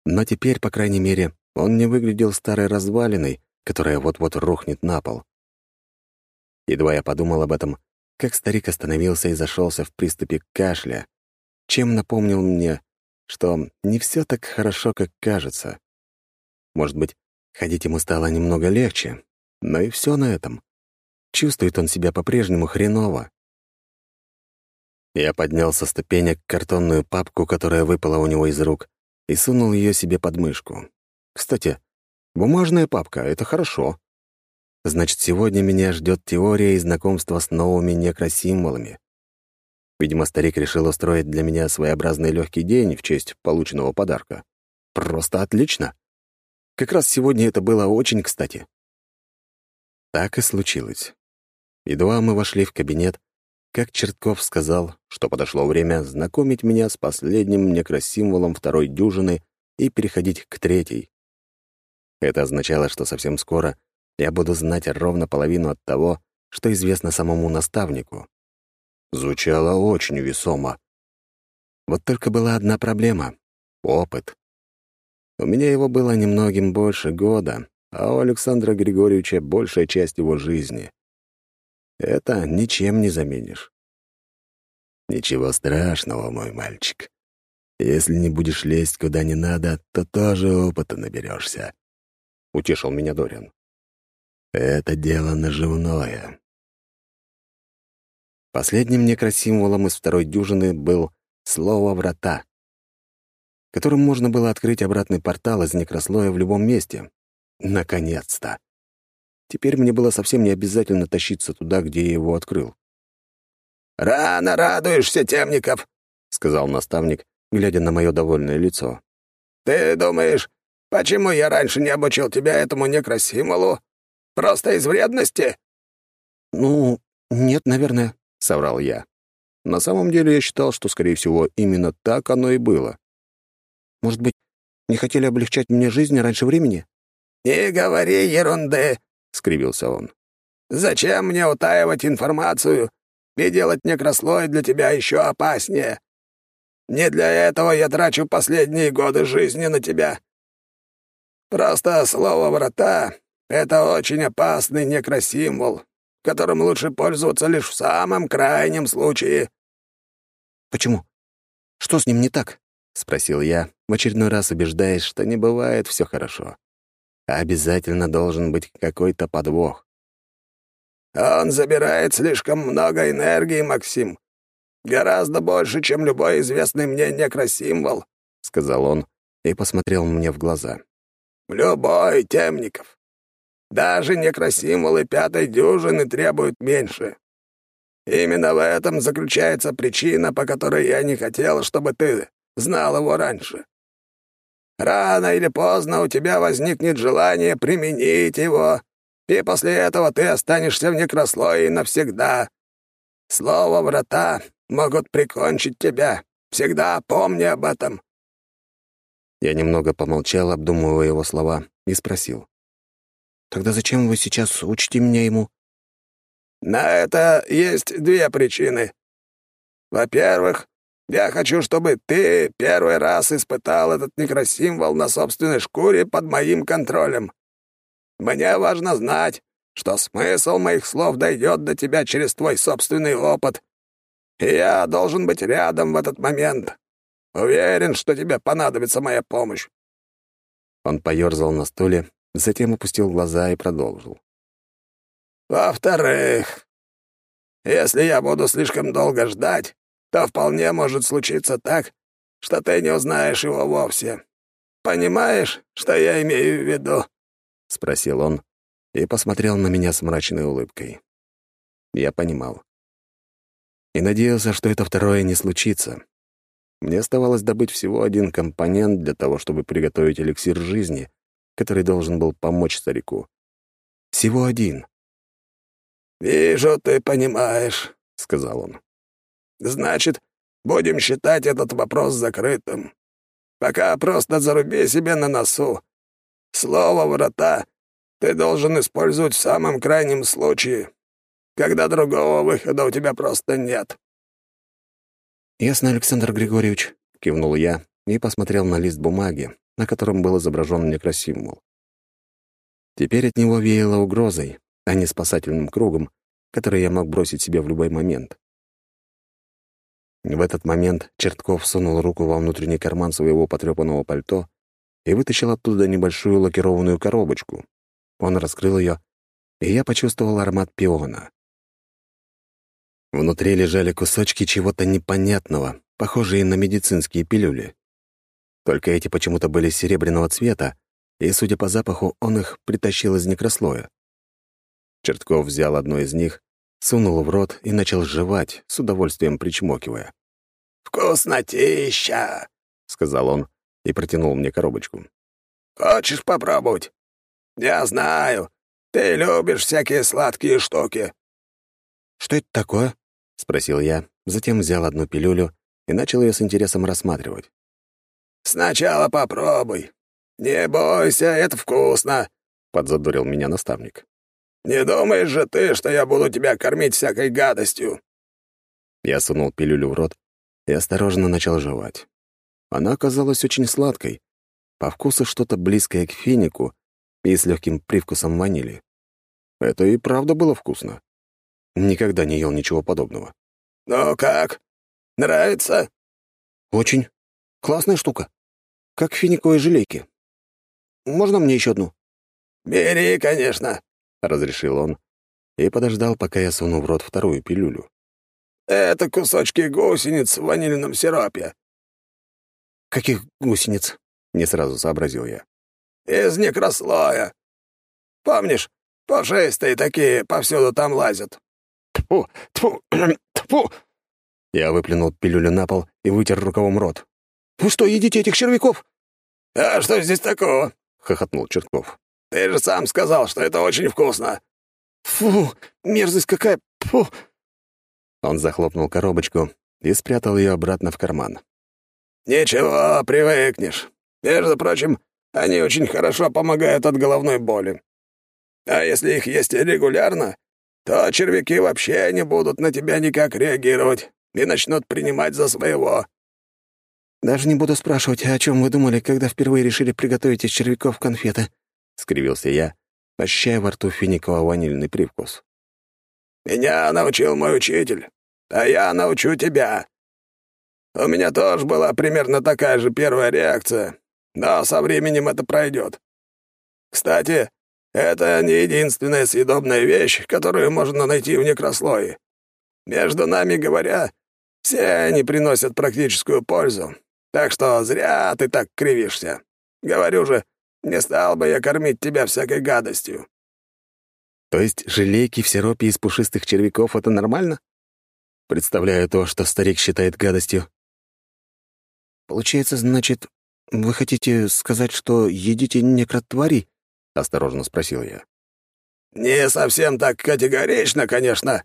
но теперь, по крайней мере, он не выглядел старой развалиной, которая вот-вот рухнет на пол. Едва я подумал об этом, как старик остановился и зашелся в приступе кашля, чем напомнил мне, что не все так хорошо, как кажется. Может быть, ходить ему стало немного легче, но и все на этом. Чувствует он себя по-прежнему хреново. Я поднял со ступенек картонную папку, которая выпала у него из рук, и сунул ее себе под мышку. Кстати, бумажная папка — это хорошо. Значит, сегодня меня ждет теория и знакомство с новыми некросимволами. Видимо, старик решил устроить для меня своеобразный легкий день в честь полученного подарка. Просто отлично. Как раз сегодня это было очень кстати. Так и случилось. Едва мы вошли в кабинет, как Чертков сказал, что подошло время знакомить меня с последним некросимволом второй дюжины и переходить к третьей. Это означало, что совсем скоро я буду знать ровно половину от того, что известно самому наставнику. Звучало очень весомо. Вот только была одна проблема — опыт. У меня его было немногим больше года, а у Александра Григорьевича большая часть его жизни. Это ничем не заменишь. Ничего страшного, мой мальчик. Если не будешь лезть куда не надо, то тоже опыта наберешься. Утешил меня Дориан. Это дело наживное. Последним некросимволом из второй дюжины был слово «врата», которым можно было открыть обратный портал из некрослоя в любом месте. Наконец-то! Теперь мне было совсем не обязательно тащиться туда, где я его открыл. «Рано радуешься, Темников», — сказал наставник, глядя на мое довольное лицо. «Ты думаешь, почему я раньше не обучил тебя этому некросимволу? Просто из вредности?» «Ну, нет, наверное», — соврал я. На самом деле я считал, что, скорее всего, именно так оно и было. «Может быть, не хотели облегчать мне жизнь раньше времени?» «Не говори ерунды», — скривился он. «Зачем мне утаивать информацию и делать некрослой для тебя еще опаснее? Не для этого я трачу последние годы жизни на тебя. Просто слово «врата» Это очень опасный некросимвол, которым лучше пользоваться лишь в самом крайнем случае». «Почему? Что с ним не так?» — спросил я, в очередной раз убеждаясь, что не бывает все хорошо. Обязательно должен быть какой-то подвох. «Он забирает слишком много энергии, Максим. Гораздо больше, чем любой известный мне некросимвол», — сказал он и посмотрел мне в глаза. «Любой, Темников. Даже некросимволы пятой дюжины требуют меньше. Именно в этом заключается причина, по которой я не хотел, чтобы ты знал его раньше. Рано или поздно у тебя возникнет желание применить его, и после этого ты останешься в некрослое навсегда. Слово «врата» могут прикончить тебя. Всегда помни об этом». Я немного помолчал, обдумывая его слова, и спросил. Тогда зачем вы сейчас учите меня ему?» «На это есть две причины. Во-первых, я хочу, чтобы ты первый раз испытал этот некросимвол на собственной шкуре под моим контролем. Мне важно знать, что смысл моих слов дойдет до тебя через твой собственный опыт. И я должен быть рядом в этот момент. Уверен, что тебе понадобится моя помощь». Он поёрзал на стуле, Затем опустил глаза и продолжил. «Во-вторых, если я буду слишком долго ждать, то вполне может случиться так, что ты не узнаешь его вовсе. Понимаешь, что я имею в виду?» — спросил он и посмотрел на меня с мрачной улыбкой. Я понимал. И надеялся, что это второе не случится. Мне оставалось добыть всего один компонент для того, чтобы приготовить эликсир жизни — который должен был помочь старику. Всего один. «Вижу, ты понимаешь», — сказал он. «Значит, будем считать этот вопрос закрытым. Пока просто заруби себе на носу. Слово «врата» ты должен использовать в самом крайнем случае. когда другого выхода у тебя просто нет». «Ясно, Александр Григорьевич», — кивнул я и посмотрел на лист бумаги, на котором был изображен некросимвол. Теперь от него веяло угрозой, а не спасательным кругом, который я мог бросить себе в любой момент. В этот момент Чертков сунул руку во внутренний карман своего потрепанного пальто и вытащил оттуда небольшую лакированную коробочку. Он раскрыл ее, и я почувствовал аромат пиона. Внутри лежали кусочки чего-то непонятного, похожие на медицинские пилюли. Только эти почему-то были серебряного цвета, и, судя по запаху, он их притащил из некрослоя. Чертков взял одну из них, сунул в рот и начал жевать, с удовольствием причмокивая. «Вкуснотища!» — сказал он и протянул мне коробочку. «Хочешь попробовать? Я знаю, ты любишь всякие сладкие штуки». «Что это такое?» — спросил я, затем взял одну пилюлю и начал ее с интересом рассматривать. «Сначала попробуй. Не бойся, это вкусно», — подзадорил меня наставник. «Не думаешь же ты, что я буду тебя кормить всякой гадостью?» Я сунул пилюлю в рот и осторожно начал жевать. Она оказалась очень сладкой, по вкусу что-то близкое к финику и с легким привкусом ванили. Это и правда было вкусно. Никогда не ел ничего подобного. «Ну как? Нравится?» «Очень. Классная штука. Как финиковые желейки. Можно мне еще одну?» «Бери, конечно», — разрешил он и подождал, пока я суну в рот вторую пилюлю. «Это кусочки гусениц в ванильном сиропе». «Каких гусениц?» — не сразу сообразил я. «Из некрослоя. Помнишь, пушистые такие повсюду там лазят?» «Тьфу, тьфу, (clears throat) тьфу!» Я выплюнул пилюлю на пол и вытер рукавом рот. «Вы что, едите этих червяков?» «А что здесь такого?» — хохотнул Чертков. «Ты же сам сказал, что это очень вкусно!» «Фу, мерзость какая! Фу!» Он захлопнул коробочку и спрятал ее обратно в карман. «Ничего, привыкнешь. Между прочим, они очень хорошо помогают от головной боли. А если их есть регулярно, то червяки вообще не будут на тебя никак реагировать и начнут принимать за своего». «Даже не буду спрашивать, о чем вы думали, когда впервые решили приготовить из червяков конфеты», — скривился я, ощущая во рту финиково-ванильный привкус. «Меня научил мой учитель, а я научу тебя. У меня тоже была примерно такая же первая реакция, но со временем это пройдет. Кстати, это не единственная съедобная вещь, которую можно найти в некрослое. Между нами говоря, все они приносят практическую пользу, так что зря ты так кривишься. Говорю же, не стал бы я кормить тебя всякой гадостью». «То есть желейки в сиропе из пушистых червяков — это нормально?» Представляю то, что старик считает гадостью. «Получается, значит, вы хотите сказать, что едите некротвари?» — осторожно спросил я. «Не совсем так категорично, конечно.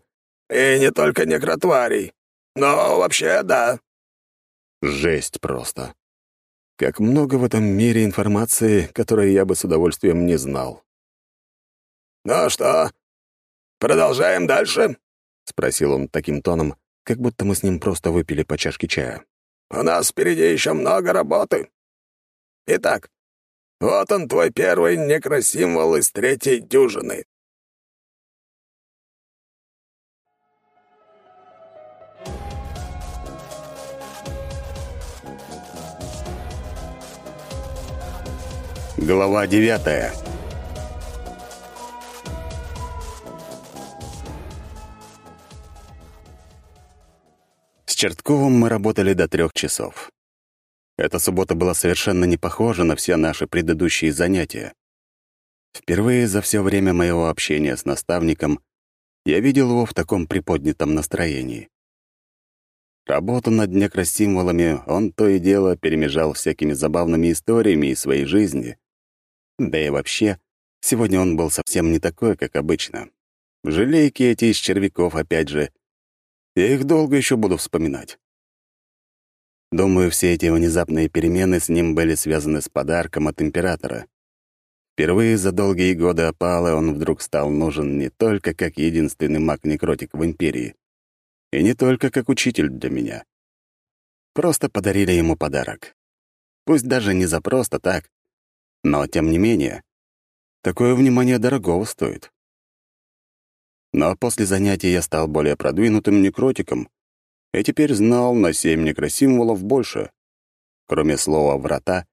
И не только некротварий. Но вообще да». Жесть просто. Как много в этом мире информации, которой я бы с удовольствием не знал. «Ну что, продолжаем дальше?» — спросил он таким тоном, как будто мы с ним просто выпили по чашке чая. «У нас впереди еще много работы. Итак, вот он, твой первый некросимвол из третьей дюжины. Глава девятая С Чертковым мы работали до трех часов. Эта суббота была совершенно не похожа на все наши предыдущие занятия. Впервые за все время моего общения с наставником я видел его в таком приподнятом настроении. Работу над некросимволами он то и дело перемежал всякими забавными историями из своей жизни. Да и вообще, сегодня он был совсем не такой, как обычно. Желейки эти из червяков, опять же. Я их долго еще буду вспоминать. Думаю, все эти внезапные перемены с ним были связаны с подарком от императора. Впервые за долгие годы опалы он вдруг стал нужен не только как единственный маг-некротик в Империи, и не только как учитель для меня. Просто подарили ему подарок. Пусть даже не за просто так, но тем не менее, такое внимание дорогого стоит. Но после занятий я стал более продвинутым некротиком и теперь знал на семь некросимволов больше. Кроме слова «врата»,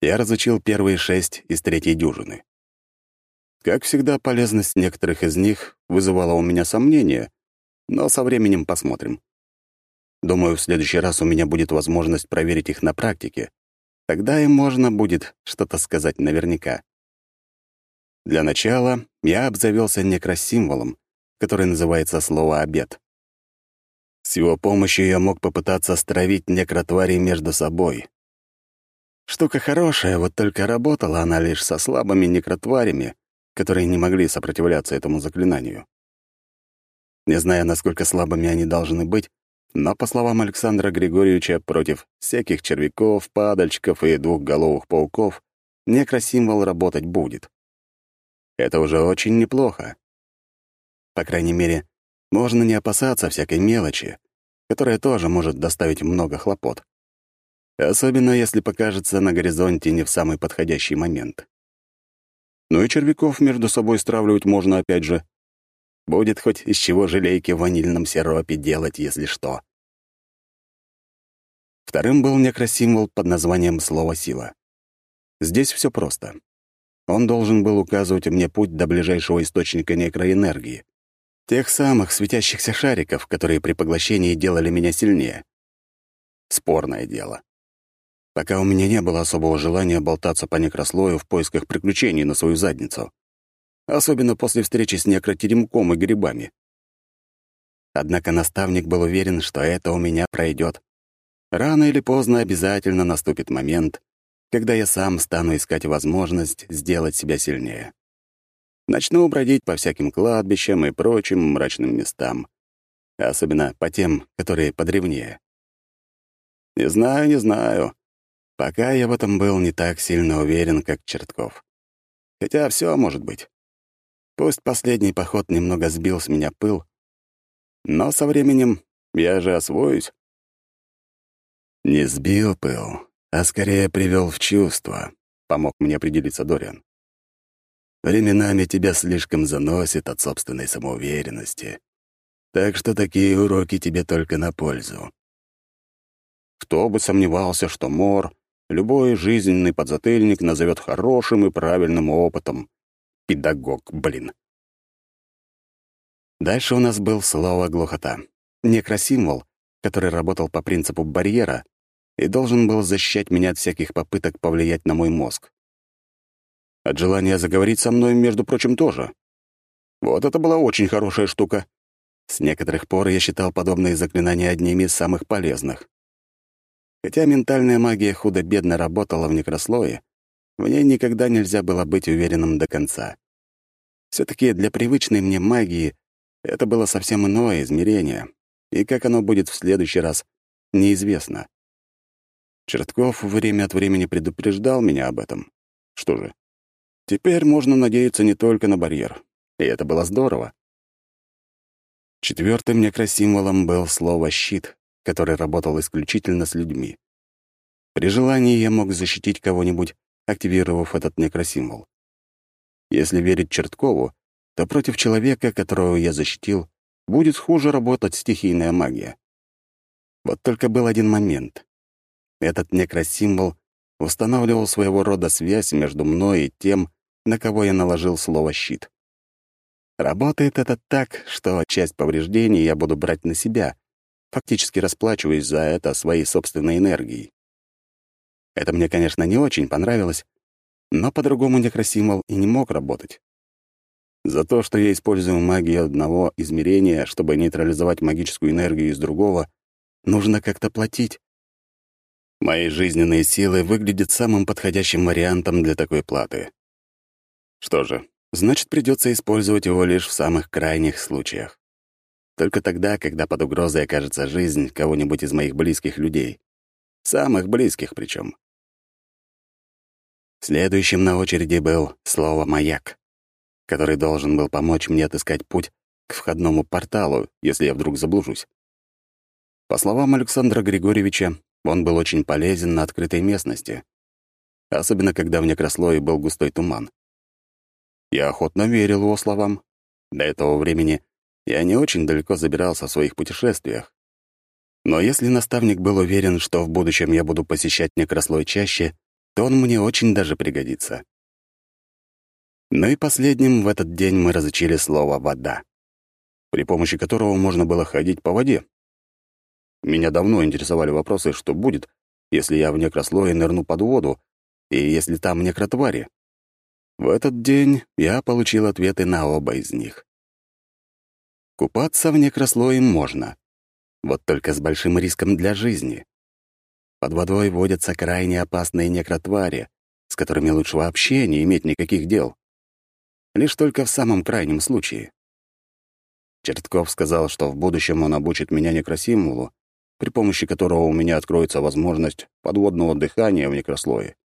я разучил первые шесть из третьей дюжины. Как всегда, полезность некоторых из них вызывала у меня сомнения, но со временем посмотрим. Думаю, в следующий раз у меня будет возможность проверить их на практике. Тогда и можно будет что-то сказать наверняка. Для начала я обзавелся некросимволом, который называется слово «обед». С его помощью я мог попытаться стравить некротварей между собой. Штука хорошая, вот только работала она лишь со слабыми некротварями, которые не могли сопротивляться этому заклинанию. Не знаю, насколько слабыми они должны быть, но, по словам Александра Григорьевича, против всяких червяков, падальчиков и двухголовых пауков некросимвол работать будет. Это уже очень неплохо. По крайней мере, можно не опасаться всякой мелочи, которая тоже может доставить много хлопот. Особенно если покажется на горизонте не в самый подходящий момент. Ну и червяков между собой стравливать можно опять же. Будет хоть из чего желейки в ванильном сиропе делать, если что. Вторым был некросимвол под названием «Слово сила». Здесь все просто. Он должен был указывать мне путь до ближайшего источника некроэнергии. Тех самых светящихся шариков, которые при поглощении делали меня сильнее. Спорное дело. Пока у меня не было особого желания болтаться по некрослою в поисках приключений на свою задницу. Особенно после встречи с некротеремком и грибами. Однако наставник был уверен, что это у меня пройдет. Рано или поздно обязательно наступит момент, когда я сам стану искать возможность сделать себя сильнее. Начну бродить по всяким кладбищам и прочим мрачным местам. Особенно по тем, которые подревнее. Не знаю, не знаю. Пока я в этом был не так сильно уверен, как Чертков. Хотя все может быть. Пусть последний поход немного сбил с меня пыл, но со временем я же освоюсь. Не сбил пыл, а скорее привел в чувство, помог мне определиться Дориан. Временами тебя слишком заносит от собственной самоуверенности. Так что такие уроки тебе только на пользу. Кто бы сомневался, что Мор любой жизненный подзатыльник назовет хорошим и правильным опытом. Педагог, блин. Дальше у нас был слово «глухота». Некросимвол, который работал по принципу барьера и должен был защищать меня от всяких попыток повлиять на мой мозг. От желания заговорить со мной, между прочим, тоже. Вот это была очень хорошая штука. С некоторых пор я считал подобные заклинания одними из самых полезных. Хотя ментальная магия худо-бедно работала в некрослое, в ней никогда нельзя было быть уверенным до конца. все таки для привычной мне магии это было совсем иное измерение, и как оно будет в следующий раз, неизвестно. Чертков время от времени предупреждал меня об этом. Что же, Теперь можно надеяться не только на барьер. И это было здорово. Четвертым некросимволом был слово «щит», который работал исключительно с людьми. При желании я мог защитить кого-нибудь, активировав этот некросимвол. Если верить Черткову, то против человека, которого я защитил, будет хуже работать стихийная магия. Вот только был один момент. Этот некросимвол устанавливал своего рода связь между мной и тем, на кого я наложил слово «щит». Работает это так, что часть повреждений я буду брать на себя, фактически расплачиваясь за это своей собственной энергией. Это мне, конечно, не очень понравилось, но по-другому некросимвол и не мог работать. За то, что я использую магию одного измерения, чтобы нейтрализовать магическую энергию из другого, нужно как-то платить. Мои жизненные силы выглядят самым подходящим вариантом для такой платы. Что же, значит, придется использовать его лишь в самых крайних случаях. Только тогда, когда под угрозой окажется жизнь кого-нибудь из моих близких людей. Самых близких причем. Следующим на очереди был слово «маяк», который должен был помочь мне отыскать путь к входному порталу, если я вдруг заблужусь. По словам Александра Григорьевича, он был очень полезен на открытой местности, особенно когда в некрослое был густой туман. Я охотно верил его словам. До этого времени я не очень далеко забирался в своих путешествиях. Но если наставник был уверен, что в будущем я буду посещать некрослой чаще, то он мне очень даже пригодится. Ну и последним в этот день мы разучили слово «вода», при помощи которого можно было ходить по воде. Меня давно интересовали вопросы, что будет, если я в некрослое нырну под воду, и если там некротвари. В этот день я получил ответы на оба из них. Купаться в некрослое можно, вот только с большим риском для жизни. Под водой водятся крайне опасные некротвари, с которыми лучше вообще не иметь никаких дел. Лишь только в самом крайнем случае. Чертков сказал, что в будущем он обучит меня некросимволу, при помощи которого у меня откроется возможность подводного дыхания в некрослое.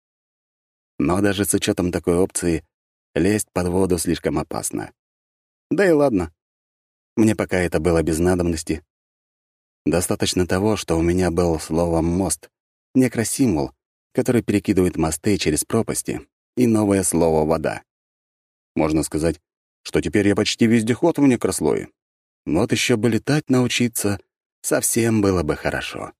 Но даже с учетом такой опции лезть под воду слишком опасно. Да и ладно. Мне пока это было без надобности. Достаточно того, что у меня был словом «мост», некросимвол, который перекидывает мосты через пропасти, и новое слово «вода». Можно сказать, что теперь я почти вездеход в некрослое. Вот еще бы летать научиться совсем было бы хорошо.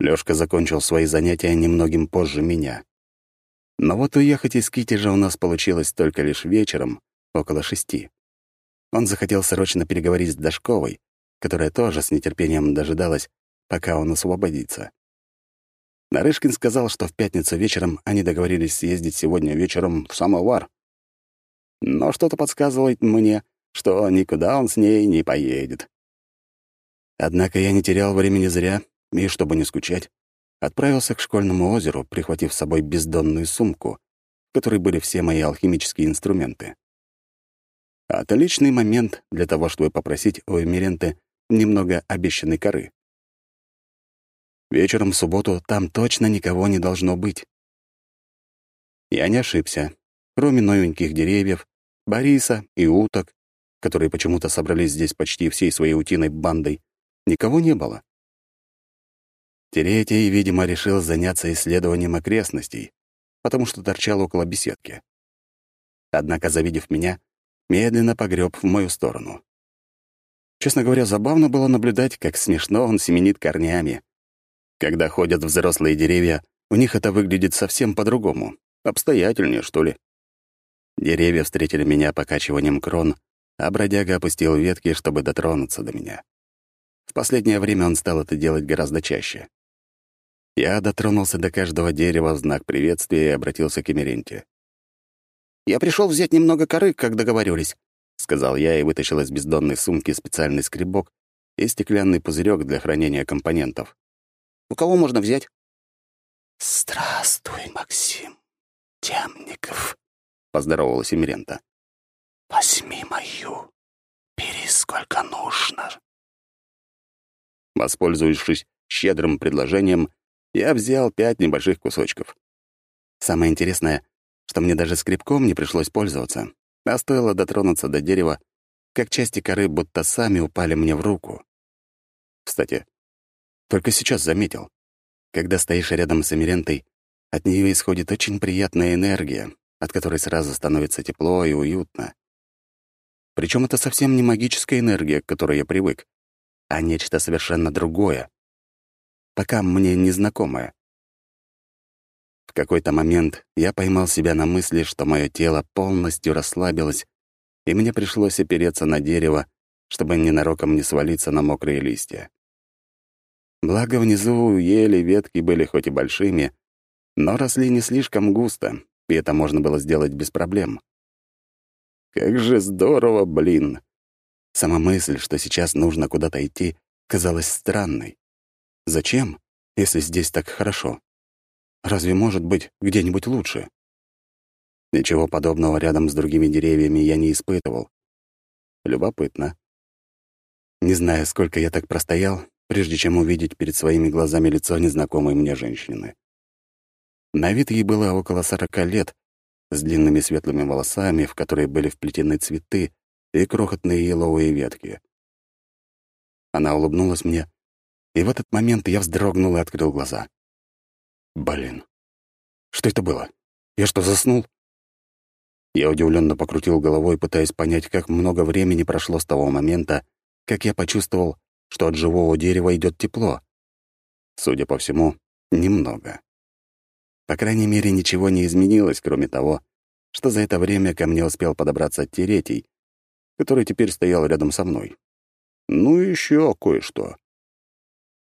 Лёшка закончил свои занятия немногим позже меня. Но вот уехать из Китежа у нас получилось только лишь вечером, около шести. Он захотел срочно переговорить с Дашковой, которая тоже с нетерпением дожидалась, пока он освободится. Нарышкин сказал, что в пятницу вечером они договорились съездить сегодня вечером в самовар. Но что-то подсказывает мне, что никуда он с ней не поедет. Однако я не терял времени зря и, чтобы не скучать, отправился к школьному озеру, прихватив с собой бездонную сумку, в которой были все мои алхимические инструменты. Отличный момент для того, чтобы попросить у Эмиренты немного обещанной коры. Вечером в субботу там точно никого не должно быть. Я не ошибся. Кроме новеньких деревьев, Бориса и уток, которые почему-то собрались здесь почти всей своей утиной бандой, никого не было. Теретий, видимо, решил заняться исследованием окрестностей, потому что торчал около беседки. Однако, завидев меня, медленно погреб в мою сторону. Честно говоря, забавно было наблюдать, как смешно он семенит корнями. Когда ходят взрослые деревья, у них это выглядит совсем по-другому, обстоятельнее, что ли. Деревья встретили меня покачиванием крон, а бродяга опустил ветки, чтобы дотронуться до меня. В последнее время он стал это делать гораздо чаще. Я дотронулся до каждого дерева в знак приветствия и обратился к Эмеренте. «Я пришел взять немного коры, как договорились», — сказал я и вытащил из бездонной сумки специальный скребок и стеклянный пузырек для хранения компонентов. «У кого можно взять?» «Здравствуй, Максим Темников», — поздоровалась Эмерента. «Возьми мою. Бери сколько нужно». Воспользовавшись щедрым предложением, я взял пять небольших кусочков. Самое интересное, что мне даже скребком не пришлось пользоваться, а стоило дотронуться до дерева, как части коры будто сами упали мне в руку. Кстати, только сейчас заметил. Когда стоишь рядом с Эмирентой, от нее исходит очень приятная энергия, от которой сразу становится тепло и уютно. Причем это совсем не магическая энергия, к которой я привык, а нечто совершенно другое, пока мне незнакомое. В какой-то момент я поймал себя на мысли, что мое тело полностью расслабилось, и мне пришлось опереться на дерево, чтобы ненароком не свалиться на мокрые листья. Благо, внизу ели ветки были хоть и большими, но росли не слишком густо, и это можно было сделать без проблем. Как же здорово, блин! Сама мысль, что сейчас нужно куда-то идти, казалась странной. Зачем, если здесь так хорошо? Разве может быть где-нибудь лучше? Ничего подобного рядом с другими деревьями я не испытывал. Любопытно. Не знаю, сколько я так простоял, прежде чем увидеть перед своими глазами лицо незнакомой мне женщины. На вид ей было около сорока лет, с длинными светлыми волосами, в которые были вплетены цветы и крохотные еловые ветки. Она улыбнулась мне, и в этот момент я вздрогнул и открыл глаза. Блин, что это было? Я что, заснул? Я удивленно покрутил головой, пытаясь понять, как много времени прошло с того момента, как я почувствовал, что от живого дерева идет тепло. Судя по всему, немного. По крайней мере, ничего не изменилось, кроме того, что за это время ко мне успел подобраться Теретий, который теперь стоял рядом со мной. Ну и еще кое-что.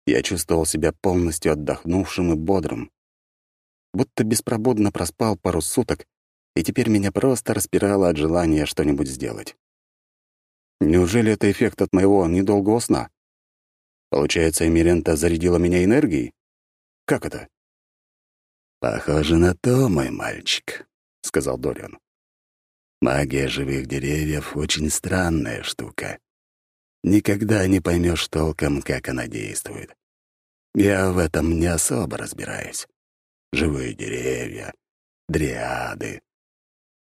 Я чувствовал себя полностью отдохнувшим и бодрым. Будто беспробудно проспал пару суток, и теперь меня просто распирало от желания что-нибудь сделать. Неужели это эффект от моего недолгого сна? Получается, Эмирента зарядила меня энергией? Как это? «Похоже на то, мой мальчик», — сказал Дориан. «Магия живых деревьев — очень странная штука. Никогда не поймешь толком, как она действует. Я в этом не особо разбираюсь. Живые деревья, дриады.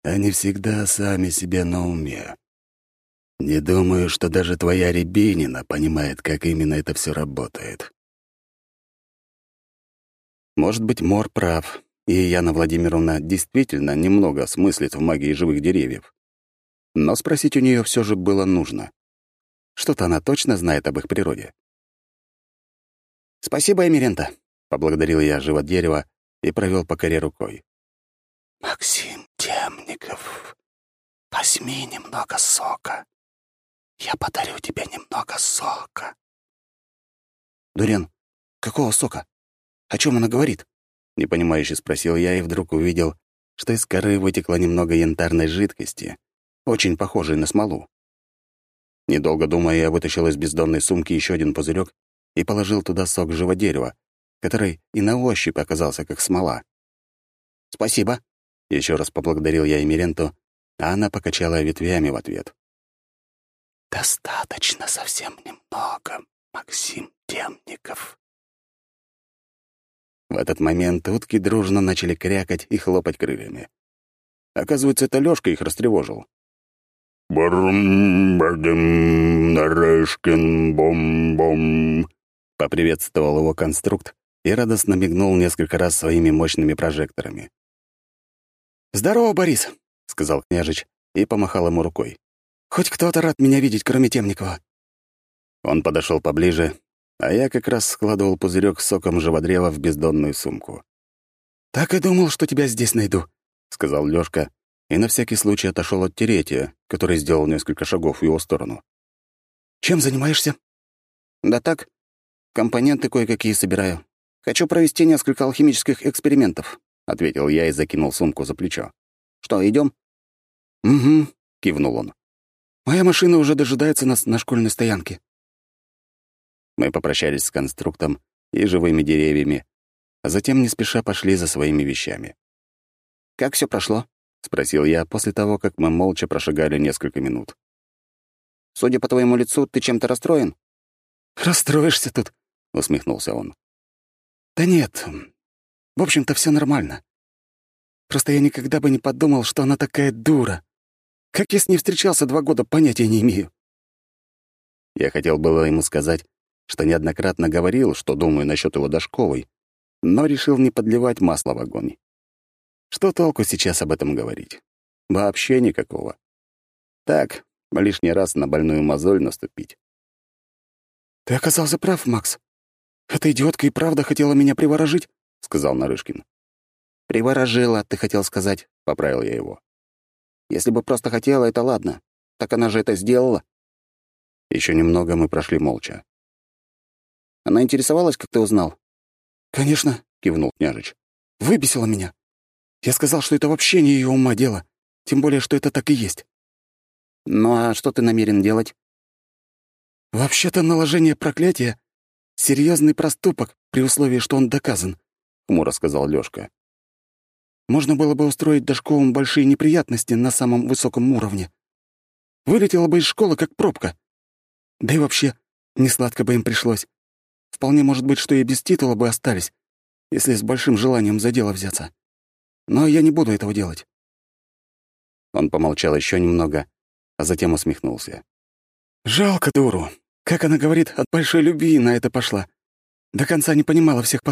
Они всегда сами себе на уме. Не думаю, что даже твоя Рябинина понимает, как именно это все работает. Может быть, Мор прав, и Яна Владимировна действительно немного смыслит в магии живых деревьев. Но спросить у нее все же было нужно. Что-то она точно знает об их природе. «Спасибо, Эмирента», — поблагодарил я живот дерева и провел по коре рукой. «Максим Темников, возьми немного сока. Я подарю тебе немного сока». «Дурен, какого сока? О чем она говорит?» — непонимающе спросил я и вдруг увидел, что из коры вытекло немного янтарной жидкости, очень похожей на смолу. Недолго думая, я вытащил из бездонной сумки еще один пузырек и положил туда сок живого дерева, который и на ощупь оказался как смола. «Спасибо», — еще раз поблагодарил я Эмиренту, а она покачала ветвями в ответ. «Достаточно совсем немного, Максим Темников». В этот момент утки дружно начали крякать и хлопать крыльями. Оказывается, это Лёшка их растревожил. «Брум, бадым, Нарешкин, бом-бом», — поприветствовал его конструкт и радостно мигнул несколько раз своими мощными прожекторами. «Здорово, Борис», — сказал княжич и помахал ему рукой. «Хоть кто-то рад меня видеть, кроме Темникова». Он подошел поближе, а я как раз складывал пузырек с соком живодрева в бездонную сумку. «Так и думал, что тебя здесь найду», — сказал Лёшка, и на всякий случай отошел от Теретия, который сделал несколько шагов в его сторону. «Чем занимаешься?» «Да так, компоненты кое-какие собираю. Хочу провести несколько алхимических экспериментов», — ответил я и закинул сумку за плечо. «Что, идем? «Угу», — кивнул он. «Моя машина уже дожидается нас на школьной стоянке». Мы попрощались с конструктом и живыми деревьями, а затем не спеша пошли за своими вещами. «Как все прошло?» — спросил я после того, как мы молча прошагали несколько минут. «Судя по твоему лицу, ты чем-то расстроен?» «Расстроишься тут», — усмехнулся он. «Да нет, в общем-то, все нормально. Просто я никогда бы не подумал, что она такая дура. Как я с ней встречался два года, понятия не имею». Я хотел было ему сказать, что неоднократно говорил, что думаю насчет его Дашковой, но решил не подливать масло в огонь. Что толку сейчас об этом говорить? Вообще никакого. Так, лишний раз на больную мозоль наступить. «Ты оказался прав, Макс. Эта идиотка и правда хотела меня приворожить», — сказал Нарышкин. «Приворожила, ты хотел сказать», — поправил я его. «Если бы просто хотела, это ладно. Так она же это сделала». Еще немного мы прошли молча. «Она интересовалась, как ты узнал?» «Конечно», — кивнул княжич. «Выбесила меня. Я сказал, что это вообще не ее ума дело, тем более, что это так и есть. Ну а что ты намерен делать? Вообще-то наложение проклятия — серьезный проступок при условии, что он доказан, — хмуро сказал Лёшка. Можно было бы устроить Дашковым большие неприятности на самом высоком уровне. Вылетела бы из школы как пробка. Да и вообще, не сладко бы им пришлось. Вполне может быть, что и без титула бы остались, если с большим желанием за дело взяться. Но я не буду этого делать». Он помолчал еще немного, а затем усмехнулся. «Жалко дуру. Как она говорит, от большой любви на это пошла. До конца не понимала всех